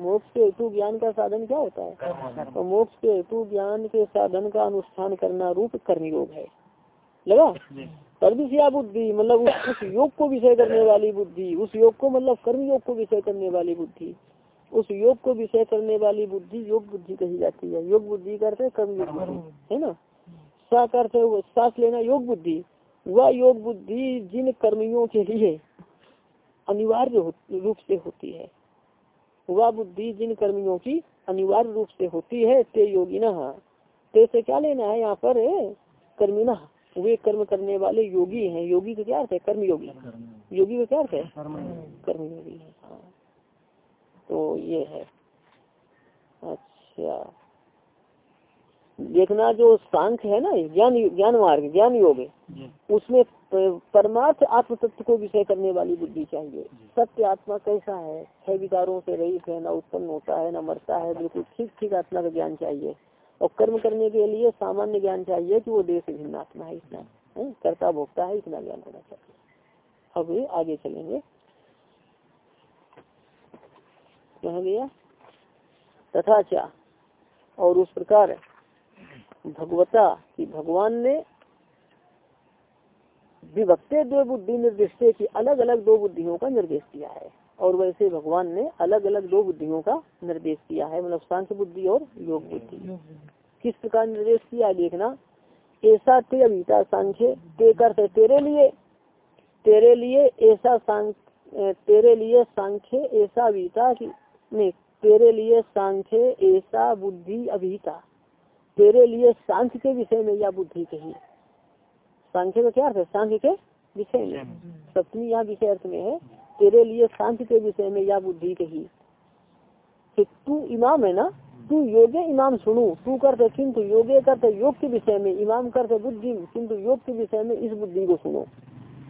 मोक्ष के हेतु ज्ञान का साधन क्या होता है? तो मोक्ष के हेतु ज्ञान के साधन का अनुष्ठान करना रूप कर्मयोग है। लगा? कर्मसिया बुद्धि मतलब उस, उस योग को विषय करने वाली बुद्धि उस योग को मतलब कर्म योग को विषय करने वाली बुद्धि उस योग को विषय करने वाली बुद्धि योग बुद्धि कही जाती है। योग बुद्धि करते कर्म योग। है ना? सा करते सांस लेना योग बुद्धि, वह योग बुद्धि जिन कर्मियों के लिए अनिवार्य रूप से होती है। वह बुद्धि जिन कर्मियों की अनिवार्य रूप से होती है, ते योगिना। ते से क्या लेना है यहाँ पर? कर्मिना। वे कर्म करने वाले योगी हैं। योगी का क्या अर्थ है? कर्म योगी योगी का क्या अर्थ है? कर्म योगी है हाँ। तो ये है। अच्छा। देखना जो सांख्य है ना ज्ञान ज्ञान मार्ग ज्ञान योग उसमें परमार्थ आत्म तत्व को विषय करने वाली बुद्धि चाहिए। सत्य आत्मा कैसा है? छह विकारों से रहित है न उत्पन्न होता है न मरता है बिल्कुल ठीक ठीक आत्मा का ज्ञान चाहिए। और कर्म करने के लिए सामान्य ज्ञान चाहिए कि वो देश भिन्न आत्मा है इतना है। कर्ता भोगता है इतना ज्ञान होना चाहिए। अब आगे चलेंगे। कहा गया? तथा क्या और उस प्रकार भगवता कि भगवान ने विभक्ते दो बुद्धि निर्देश की अलग अलग दो बुद्धियों का निर्देश दिया है। और वैसे भगवान ने अलग अलग दो बुद्धियों का निर्देश किया है मतलब सांख्य बुद्धि और योग बुद्धि। किस प्रकार निर्देश किया देखना? ऐसा ते अभिता सांख्य ते करते तेरे लिए तेरे लिए ऐसा सांख्य तेरे लिए सांख्य ऐसा अभिता की नहीं तेरे लिए सांख्य ऐसा बुद्धि अभिता। तेरे लिए सांख्य के विषय में यह बुद्धि कही सांख्य का क्या अर्थ है? सांख्य के विषय में। सप्तमी यहाँ विषय अर्थ में है तेरे लिए सांख्य के विषय में यह बुद्धि कही कि तू इमाम है ना? तू योगे इमाम सुनू। तू करते किंतु योगे करते योग के विषय में इमाम करते बुद्धि किंतु योग के विषय में इस बुद्धि को सुनो।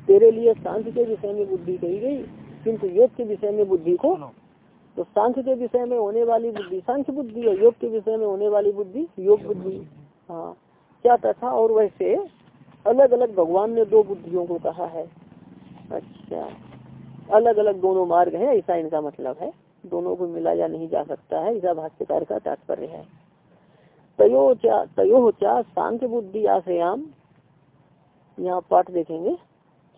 तेरे लिए सांख्य के विषय में बुद्धि कही गई किंतु योग के विषय में बुद्धि को तो सांख्य के विषय में होने वाली बुद्धि, सांख्य बुद्धि है योग के विषय में होने वाली बुद्धि, योग बुद्धि। हाँ क्या तथा और वैसे अलग अलग भगवान ने दो बुद्धियों को कहा है। अच्छा अलग अलग दोनों मार्ग है, ऐसा इनका मतलब है। दोनों को मिलाया नहीं जा सकता है, ऐसा भाष्यकार का तात्पर्य है। तयो चा तयो सांख्य बुद्धि आश्रयाम, यहाँ पाठ देखेंगे।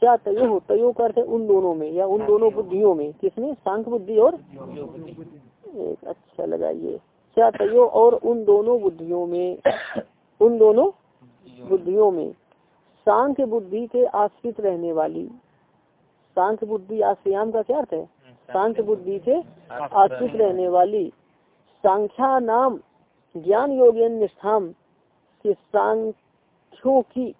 क्या तय हो तयो करते उन दोनों में या उन दोनों बुद्धियों में? किसमें? सांख बुद्धि और एक। अच्छा लगाइए क्या तयो और उन दोनों बुद्धियों में उन दोनों बुद्धियों में? सांख्य बुद्धि के आश्रित रहने वाली। सांख्य बुद्धि आश्रयाम का क्या अर्थ है? सांख्य बुद्धि के आश्रित रहने वाली। सांख्या नाम ज्ञान योगी निष्ठाम के सांख्यों की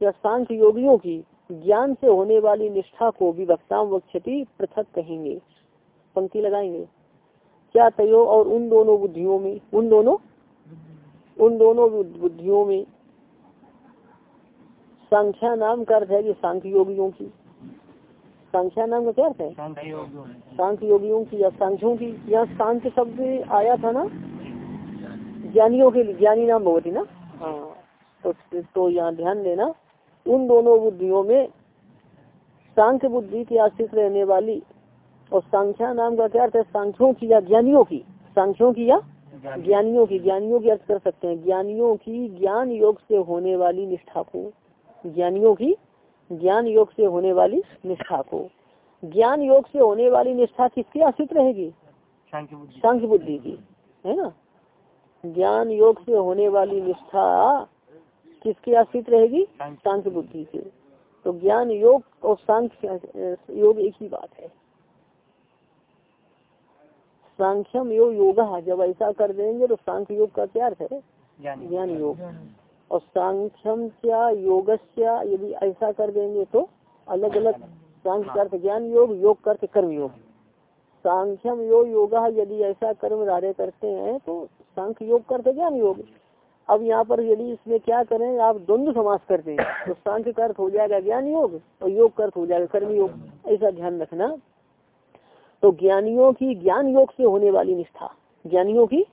या सांख्य योगियों की ज्ञान से होने वाली निष्ठा को विभक्ता वक्षति पृथक कहेंगे। पंक्ति लगाएँगे। क्या तयो और उन दोनों बुद्धियों में उन दोनों? उन दोनों बुद्धियों में संख्या नाम का अर्थ है कि सांख्य योगियों की। संख्या नाम का क्या अर्थ है? सांख्य योगियों की या सांख्यों की या सांख्य शब्द आया था ना? ज्ञानियों के लिए ज्ञानी नाम बहुत ना? हाँ। तो, तो यहाँ ध्यान देना। उन दोनों बुद्धियों में सांख्य बुद्धि की आश्रित रहने वाली और सांख्या नाम का क्या अर्थ है? सांख्यों की या ज्ञानियों की? सांख्यों की या ज्ञानियों। की। ज्ञानियों की अर्थ कर सकते हैं। ज्ञानियों की ज्ञान योग से होने वाली निष्ठा को। ज्ञानियों की ज्ञान योग से होने वाली निष्ठा को। ज्ञान योग से होने वाली निष्ठा किसकी आश्रित रहेगी? सांख्य बुद्धि की। है ना? ज्ञान योग से होने वाली निष्ठा किसके आश्रित रहेगी? सांख्य बुद्धि से। तो ज्ञान योग और सांख्य योग एक ही बात है। सांख्यम योग योग। जब ऐसा कर देंगे तो सांख्य योग का क्या अर्थ है? ज्ञान योग। और सांख्यम क्या योग यदि ऐसा कर देंगे तो अलग अलग सांख्य अर्थ ज्ञान योग योग करते कर्म योग। सांख्यम योग योग यदि ऐसा कर्म राधे करते हैं तो सांख्य योग करते ज्ञान योग। अब यहाँ पर यदि इसमें क्या करें आप द्वंद्व समास कर दें तो सांख्य का अर्थ हो जाएगा ज्ञान योग और योग का अर्थ हो जाएगा कर्म योग ऐसा ध्यान रखना। तो ज्ञानियों की ज्ञान योग से होने वाली निष्ठा। ज्ञानियों की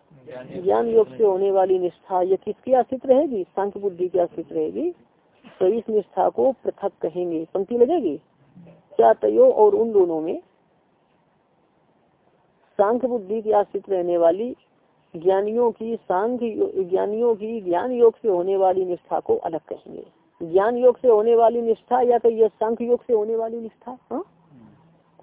ज्ञान योग से होने वाली निष्ठा ये किसकी आश्रित रहेगी? सांख्य बुद्धि की आश्रित रहेगी। तो इस निष्ठा को पृथक कहेंगे। पंक्ति लगेगी? क्या तयो और उन दोनों में सांख्य बुद्धि की आश्रित रहने वाली ज्ञानियों की सांख्य ज्ञानियों की ज्ञान योग से होने वाली निष्ठा को अलग कहेंगे ज्ञान योग से होने वाली निष्ठा या तो ये सांख्य योग से होने वाली निष्ठा हा?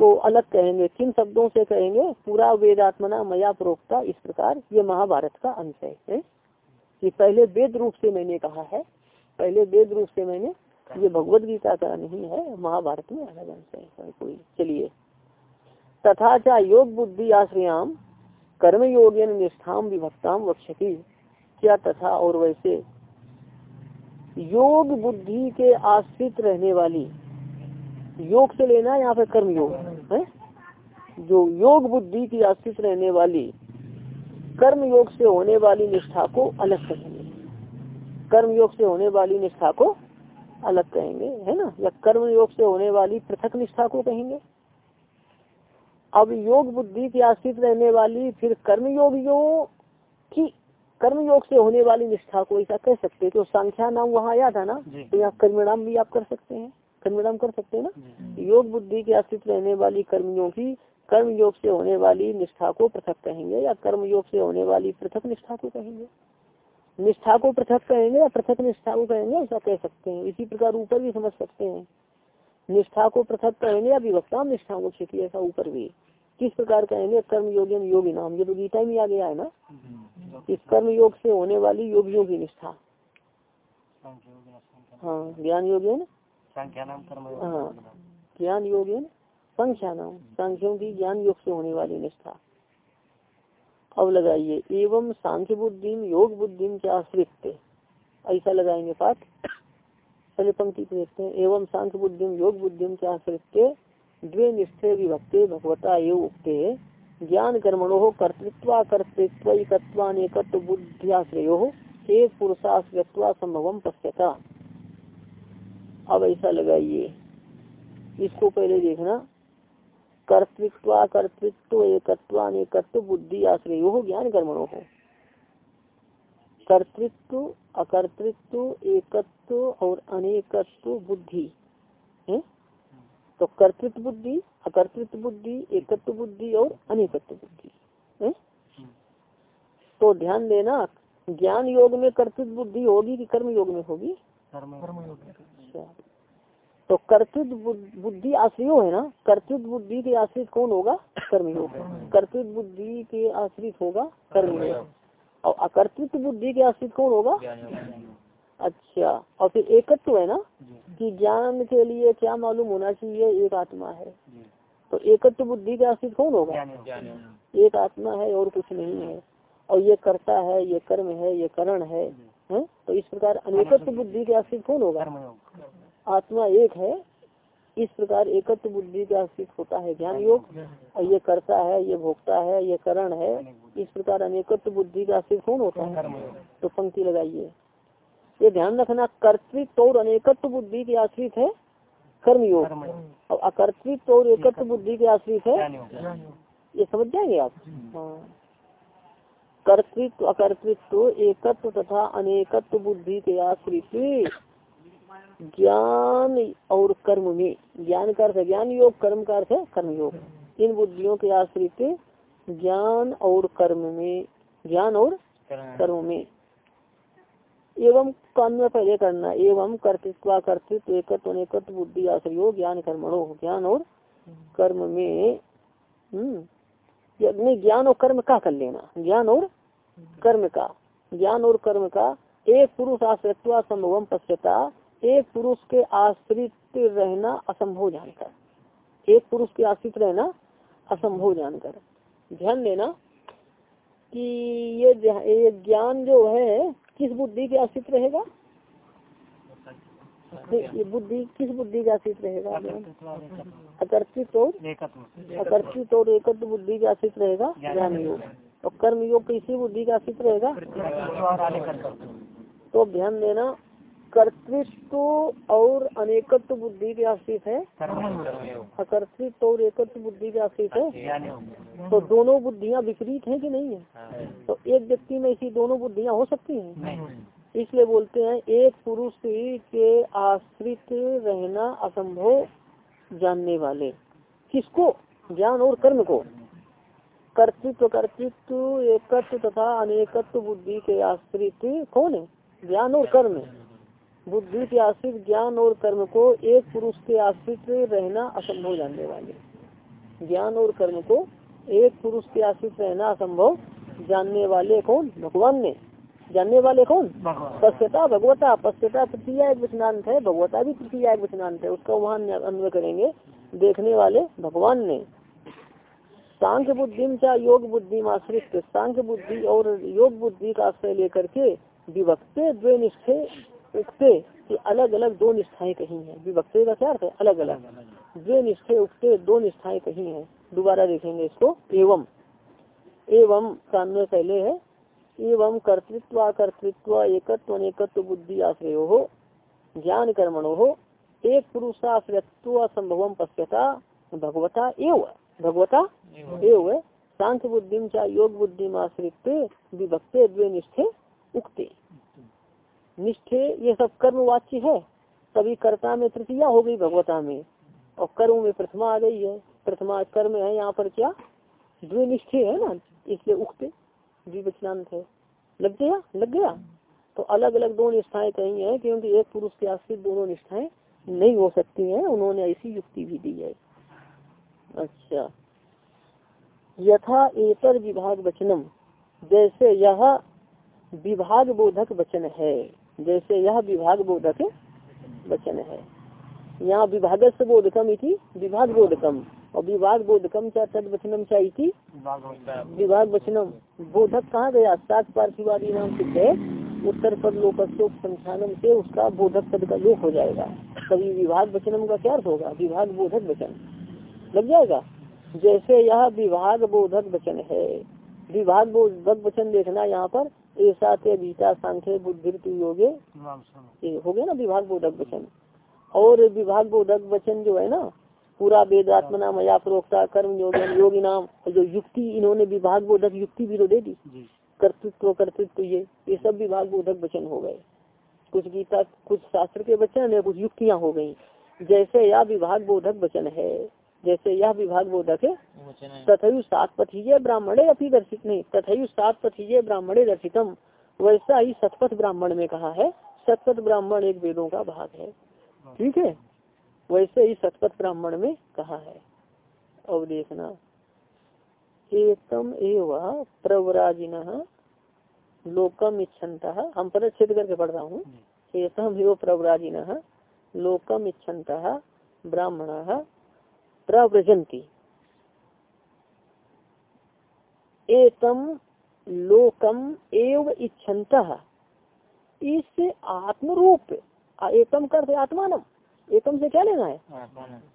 को अलग कहेंगे किन शब्दों से कहेंगे पूरा वेदात्मना मया प्रोक्ता इस प्रकार ये महाभारत का अंश है, है? कि पहले वेद रूप से मैंने कहा है पहले वेद रूप से मैंने ये भगवत गीता का नहीं है महाभारत में अलग अंश है कोई चलिए तथा चा योग बुद्धि आश्रयाम कर्म योगेन निष्ठाम विभक्ताम वक्षति। क्या तथा और वैसे? योग बुद्धि के आश्रित रहने वाली। योग से लेना यहाँ पे कर्म योग है? जो योग बुद्धि की आश्रित रहने वाली कर्म योग से होने वाली निष्ठा को अलग कहेंगे। कर्म योग से होने वाली निष्ठा को अलग कहेंगे, है ना? या कर्म योग से होने वाली पृथक निष्ठा को कहेंगे। अब योग बुद्धि की आश्रित रहने वाली फिर कर्म योग योग की कर्म योग से होने वाली निष्ठा को ऐसा कह सकते तो संख्या नाम वहाँ आया था ना? तो यहाँ कर्मणाम भी आप कर सकते हैं। कर्मणाम कर सकते हैं ना? योग बुद्धि के आश्रित रहने वाली कर्मियों की कर्म योग से होने वाली निष्ठा को पृथक कहेंगे या कर्म योग से होने वाली पृथक निष्ठा को कहेंगे? निष्ठा को पृथक कहेंगे या पृथक निष्ठा को कहेंगे? ऐसा कह सकते हैं। इसी प्रकार ऊपर भी समझ सकते हैं। निष्ठा को पृथक कहेंगे या विभक्ता निष्ठा को क्षति ऐसा ऊपर भी? किस प्रकार कहेंगे कर्म योगी योगी नाम? ये तो गीता में आ गया है ना? इस कर्म योग से होने वाली योगियों की निष्ठा। हाँ ज्ञान योगी हाँ ज्ञान योगी संख्या नाम संख्यों की ज्ञान योग से होने वाली निष्ठा। अब लगाइए एवं सांख्य बुद्धि योग बुद्धि के आश्रित ऐसा लगाएँगे पाठ। पहले पंक्ति को देखते हैं। एवं सांख्य बुद्धि, योग बुद्धि के आश्रित द्वे निष्ठे विभक्ते भगवता ये उक्ते। ज्ञान कर्मणो कर्तृत्व कर्तृत्व एकत्वानेकत्व बुद्धियाश्रयो एक पुरुषाश्रयत्वा संभवम पश्यता। अब ऐसा लगाइए। इसको पहले देखना। कर्तृत्व कर्तृत्व एकत्व बुद्धि आश्रय ज्ञान कर्मणों। हो कर्तृत्व, अकर्तृत्व, एकत्व और अनेकत्व बुद्धि है? तो कर्तृत्व बुद्धि अकर्तृत्व बुद्धि एकत्व बुद्धि और अनेकत्व बुद्धि है? तो ध्यान देना ज्ञान योग में कर्तृत्व बुद्धि होगी कि कर्म योग में होगी? अच्छा। तो कर्तृत्व बुद्धि आश्रियो है ना? कर्तृत्व बुद्धि के आश्रित कौन होगा? कर्मयोग कर्तृत्व बुद्धि के आश्रित होगा कर्मयोग और अकर्तृत्व बुद्धि के आश्रित कौन होगा? अच्छा और फिर एकत्व है ना? कि ज्ञान के लिए क्या मालूम होना चाहिए एक आत्मा है। तो एकत्व बुद्धि का आश्रित कौन होगा? एक आत्मा है और कुछ नहीं है। और ये करता है ये कर्म है ये करण है, है? तो इस प्रकार अनेकत्व बुद्धि के आश्रित कौन होगा? आत्मा एक है इस प्रकार एकत्व बुद्धि का आश्रित होता है ज्ञान योग। और ये करता है ये भोगता है ये करण है इस प्रकार अनेकत्व बुद्धि का आश्रित कौन होता है। तो पंक्ति लगाइए। ये ध्यान रखना कर्तृत्व और अनेकत्व बुद्धि के आश्रित है कर्मयोग। और अकर्तृत्व और एकत्व बुद्धि के आश्रित है ये समझ जाएँगे आप? हाँ। कर्तृत्व अकर्तृत्व एकत्व तथा अनेकत्व बुद्धि के आश्रित ज्ञान और कर्म में। ज्ञान का अर्थ ज्ञान योग कर्म का अर्थ है कर्म योग इन बुद्धियों के आश्रित ज्ञान और कर्म में ज्ञान और कर्म में। एवं कान में पहले करना एवं कर्तृत्व कर्तृत्व एकत्व अनेकत्व बुद्धि आश्रय, ज्ञान कर्मणो, ज्ञान और कर्म में हम्म ज्ञान और कर्म का कर लेना। ज्ञान और कर्म का। ज्ञान और कर्म का, एक पुरुष आश्रित्वा संभवम पश्यता, एक पुरुष के आश्रित रहना असंभव जानकर। एक पुरुष के आश्रित रहना असंभव जानकर। ध्यान देना कि ये ये ज्ञान जो है किस बुद्धि के आश्रित रहेगा? ये बुद्धि किस बुद्धि का आश्रित रहेगा? अकर्तित और? अकर्तित और एक बुद्धि का आश्रित रहेगा? ज्ञान। योग और कर्म योग किसी बुद्धि का आश्रित रहेगा? तो ध्यान देना कर्तृत्व और अनेकत्व बुद्धि के आश्रित है। अकर्तृत्व और एकत्व बुद्धि के आश्रित है। तो दोनों बुद्धियाँ विपरीत हैं कि नहीं है? तो एक व्यक्ति में ऐसी दोनों बुद्धियाँ हो सकती हैं? इसलिए बोलते हैं, एक पुरुष के आश्रित रहना असंभव जानने वाले। किसको? ज्ञान और कर्म को। कर्तृत्व कर्तृत्व, एकत्व तथा अनेकत्व बुद्धि के आश्रित कौन है? ज्ञान और कर्म बुद्धि के आश्रित ज्ञान और कर्म को एक पुरुष के आश्रित रहना असंभव जानने वाले। ज्ञान और कर्म को एक पुरुष के आश्रित रहना असंभव जानने वाले कौन? भगवान ने। जानने वाले कौन? पश्चता भगवता। पश्चता तृतीया एक वचनांत है भगवता भी तृतीया एक वचनांत है। उसका वहाँ अन्वय करेंगे। देखने वाले भगवान ने। सांख्य बुद्धि चा योग बुद्धि आश्रित सांख्य बुद्धि और योग बुद्धि का आश्रय लेकर के विभक्त द्वे निष्ठे उगते की अलग अलग दो निष्ठाएँ कही हैं। विभक्ते का क्या अर्थ है? अलग अलग द्वे निष्ठे उगते दो निष्ठाएँ कही हैं। दोबारा देखेंगे इसको। एवं। एवं का पहले है। एवं कर्तृत्व कर्तृत्व एकत्व अनेकत्व बुद्धि आश्रय हो ज्ञान कर्मणो हो एक पुरुषाश्रयत्व संभव पश्यता भगवता एव। भगवता एव। सांख्य बुद्धि चा योग बुद्धि आश्रित विभक्ते द्वे निष्ठे उक्ते निष्ठे, ये सब कर्म वाच्य है। तभी कर्ता में तृतीया हो गई भगवता में। और कर्म में प्रथमा आ गई है। प्रथमा कर्म है यहाँ पर क्या? द्वे निष्ठे है ना? इसलिए उक्ते द्विवचनांत है। लग गया? लग गया? तो अलग अलग दो निष्ठाएँ कही है क्योंकि एक पुरुष के आश्रित दोनों निष्ठाएँ नहीं हो सकती हैं। उन्होंने ऐसी युक्ति भी दी है। अच्छा। यथा एतर विभाग वचनम जैसे यह विभाग बोधक वचन है। जैसे यह विभाग बोधक वचन है। यहाँ विभाग से बोधकम इति, विभाग बोधकम। और विभाग बोधकम चा, तद वचनम चाहिए विभाग वचनम। बोधक कहाँ गया? सात पार्थिवादी नाम सिद्ध है। उत्तर पद लोकोप संख्यानम से उसका बोधक पद का लोक हो जाएगा। कभी विभाग वचनम का क्या अर्थ होगा? विभाग बोधक वचन। लग जाएगा? जैसे यह विभाग बोधक वचन है। विभाग बोधक वचन देखना यहाँ पर। ऐसा गीता सांख्य बुद्धि योगे। हो गया ना विभाग बोधक वचन? और विभाग बोधक वचन जो है ना पूरा वेदात्मना मया प्रोक्ता कर्म योग योगी नाम जो युक्ति इन्होंने विभाग बोधक युक्ति भी तो दे दी। कर्तृत्व कर्तृत्व ये ये सब विभाग बोधक वचन हो गए। कुछ गीता कुछ शास्त्र के वचन है कुछ युक्तियाँ हो गई। जैसे यह विभाग बोधक वचन है जैसे यह विभाग बोधक है तथा सात पथीय ब्राह्मणे अपनी दर्शित नहीं। तथा सात पथीय ब्राह्मणे दर्शितम। वैसा ही सतपथ ब्राह्मण में कहा है। सतपथ ब्राह्मण एक वेदों का भाग है। ठीक है? वैसे ही सतपथ ब्राह्मण में कहा है। और देखना। एकम एवं प्रवराजिन लोकम इच्छनता। हम पदच्छेद करके पढ़ रहा हूँ। एकम एवं प्रवराजिन लोकम इच्छनता ब्राह्मण प्रव्रजंती एकम लोकम एव इच्छनता। इस आत्मरूप एकम करते आत्मानम। एकम से क्या लेना है?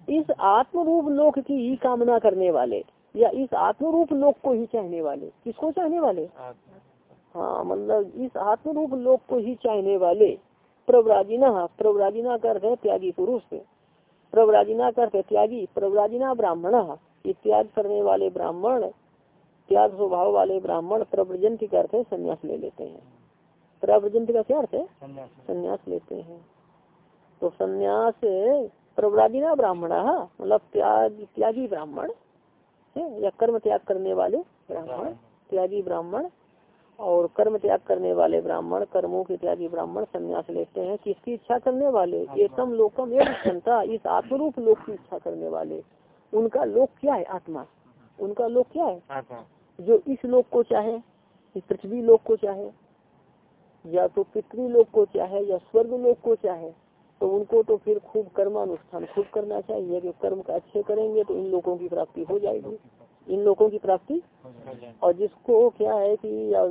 इस आत्म रूप लोक की ही कामना करने वाले या इस आत्म रूप लोक को ही चाहने वाले किसको चाहने वाले? हाँ मतलब इस आत्म रूप लोक को ही चाहने वाले। प्रवराजिना प्रवराजिना कर रहे त्यागी पुरुष प्रवराजिना कर त्यागी प्रवराजिना ब्राह्मण त्याग करने वाले ब्राह्मण त्याग स्वभाव वाले ब्राह्मण प्रव्रजंत करते संन्यास ले लेते हैं। प्रव्रजंत का क्या अर्थ है? संन्यास लेते हैं। तो संन्यास प्रवरादिना ब्राह्मण मतलब त्याग त्यागी ब्राह्मण या कर्म त्याग करने वाले ब्राह्मण। त्यागी ब्राह्मण। और कर्म त्याग करने वाले ब्राह्मण कर्मों के त्यागी ब्राह्मण संन्यास लेते हैं किसकी इच्छा करने वाले एकम लोकम एक क्षमता इस आत्मरूप लोक की इच्छा करने वाले। उनका लोक क्या है? आत्मा। उनका लोक क्या है? जो इस लोक को चाहे इस पृथ्वी लोक को चाहे या तो पितृलोक को चाहे या स्वर्ग लोक को चाहे तो उनको तो फिर खूब कर्मानुष्ठान खूब करना चाहिए। कि कर्म का अच्छे करेंगे तो इन लोगों की प्राप्ति हो जाएगी। इन लोगों की प्राप्ति। और जिसको क्या है कि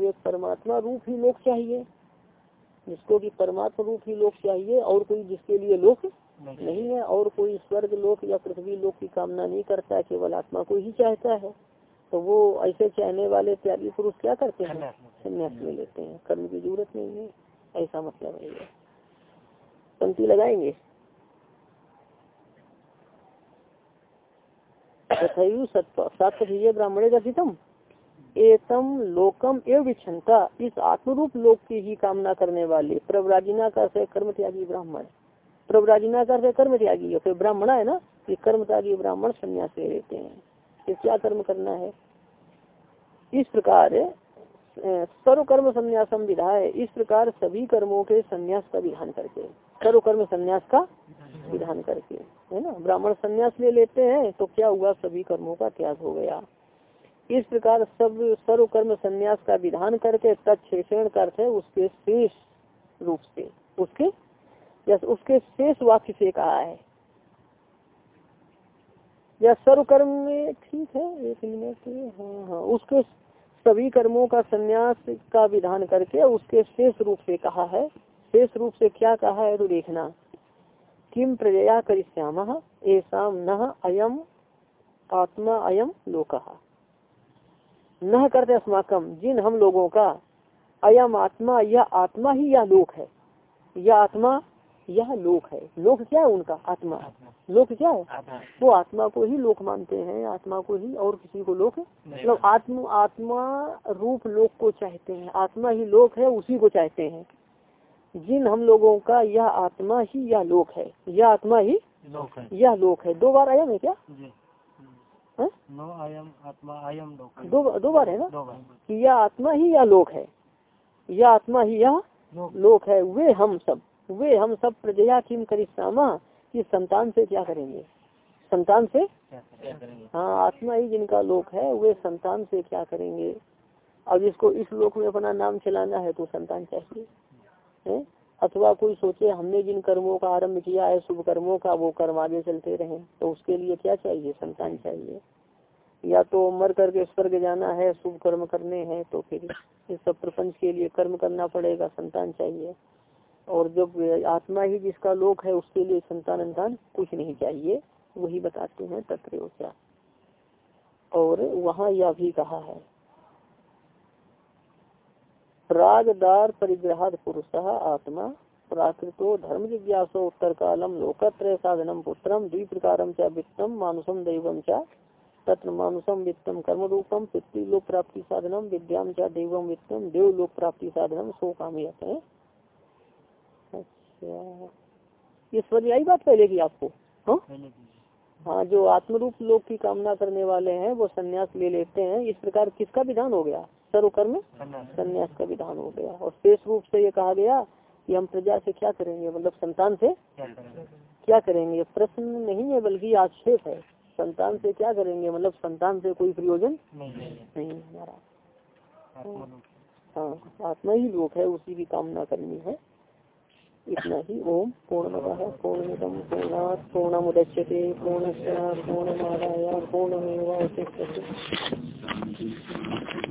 एक परमात्मा रूप ही लोग चाहिए जिसको कि परमात्मा रूप ही लोग चाहिए और कोई जिसके लिए लोक नहीं है और कोई स्वर्ग लोक या पृथ्वी लोक की कामना नहीं करता केवल आत्मा को ही चाहता है। तो वो ऐसे चाहने वाले त्यागी पुरुष क्या करते हैं? संन्यास ले लेते हैं। कर्म की ज़रूरत नहीं है। ऐसा मतलब है पंक्ति लगाएँगे? तथयु सात ब्राह्मणे कथितम एतम लोकम एवं इस आत्मरूप लोक की ही कामना करने वाले। प्रवराजिना का से कर्म त्यागी ब्राह्मण प्रवराजिना का से कर्म त्यागी फिर ब्राह्मणा है ना? ये कर्म त्यागी ब्राह्मण संन्यास ले लेते हैं। ये क्या कर्म करना है? इस प्रकार सर्व कर्म संन्यासम विधा है। इस प्रकार सभी कर्मों के संन्यास का विधान करके। सर्व कर्म संन्यास का विधान करके। है ना? ब्राह्मण संन्यास ले लेते हैं तो क्या हुआ? सभी कर्मों का त्याग हो गया। इस प्रकार सब सर्व कर्म संन्यास का विधान करके तत्षेषण करते उसके शेष रूप से। उसके? या उसके शेष वाक्य से कहा है। या सर्व कर्म में ठीक है? एक मिनट हाँ हाँ। उसके सभी कर्मों का संन्यास का विधान करके उसके शेष रूप से कहा है। शेष रूप से क्या कहा है? तो देखना। किम प्रजया करिष्याम? ऐसा न अयम आत्मा अयम लोक। न करते अस्माकम जिन हम लोगों का। अयम आत्मा यह आत्मा ही यह लोक है। यह आत्मा यह लोक है। लोक क्या है उनका? आत्मा। लोक क्या है? वो आत्मा को ही लोक मानते हैं आत्मा को ही और किसी को लोक मतलब आत्म आत्मा रूप लोक को चाहते हैं। आत्मा ही लोक है उसी को चाहते हैं। जिन हम लोगों का यह आत्मा ही यह लोक है। यह आत्मा ही लोक है। यह लोक है। दो बार आयम है क्या? है? आयम आत्मा आयम लोक दो दो बार है ना? कि यह आत्मा ही यह लोक है। यह आत्मा ही यह लोक। है। वे हम सब। वे हम सब प्रजया किम करिश्मा कि संतान से क्या करेंगे? संतान से? हाँ आत्मा ही जिनका लोक है वे संतान से क्या करेंगे? अब जिसको इस लोक में अपना नाम चलाना है तो संतान चाहिए। है? अथवा कोई सोचे, हमने जिन कर्मों का आरंभ किया है, शुभ कर्मों का, वो कर्म आगे चलते रहे। तो उसके लिए क्या चाहिए? संतान चाहिए। या तो मर करके स्वर्ग जाना है, शुभ कर्म करने हैं तो फिर इस सब प्रपंच के लिए कर्म करना पड़ेगा, संतान चाहिए। और जब आत्मा ही जिसका लोक है, उसके लिए संतान अंतान कुछ नहीं चाहिए। वही बताते हैं तत्र और वहाँ यह भी कहा है प्रागदार परिग्रहाद पुरुष आत्मा प्राकृतो धर्म जिज्ञासो उत्तर कालम लोकत्र साधनम पुत्रम द्विप्रकार वित्तम मानुषम दैवम च तत्र मानुषम वित्तम कर्म रूपम पितृ लोक प्राप्ति साधनम विद्याम चा देवम वित्तम देव लोक प्राप्ति साधनम सो काम है। अच्छा। ये समझ आई बात पहले की आपको? हाँ? हाँ जो आत्मरूप लोक की कामना करने वाले हैं वो संन्यास ले लेते हैं। इस प्रकार किसका विधान हो गया? सर्वकर्म संन्यास। का विधान हो गया। और शेष रूप से ये कहा गया कि हम प्रजा से क्या करेंगे? मतलब संतान से? क्या करेंगे? प्रश्न नहीं है बल्कि आक्षेप है। संतान से क्या करेंगे? मतलब संतान से कोई प्रयोजन नहीं हमारा हाँ आत्मा ही। लोक है। उसी की कामना करनी है। इतना ही। ओम पूर्ण पूर्णमिदम पूर्णात् पूर्णमुदच्यते। पूर्णस्य पूर्णमादाय पूर्णमेवावशिष्यते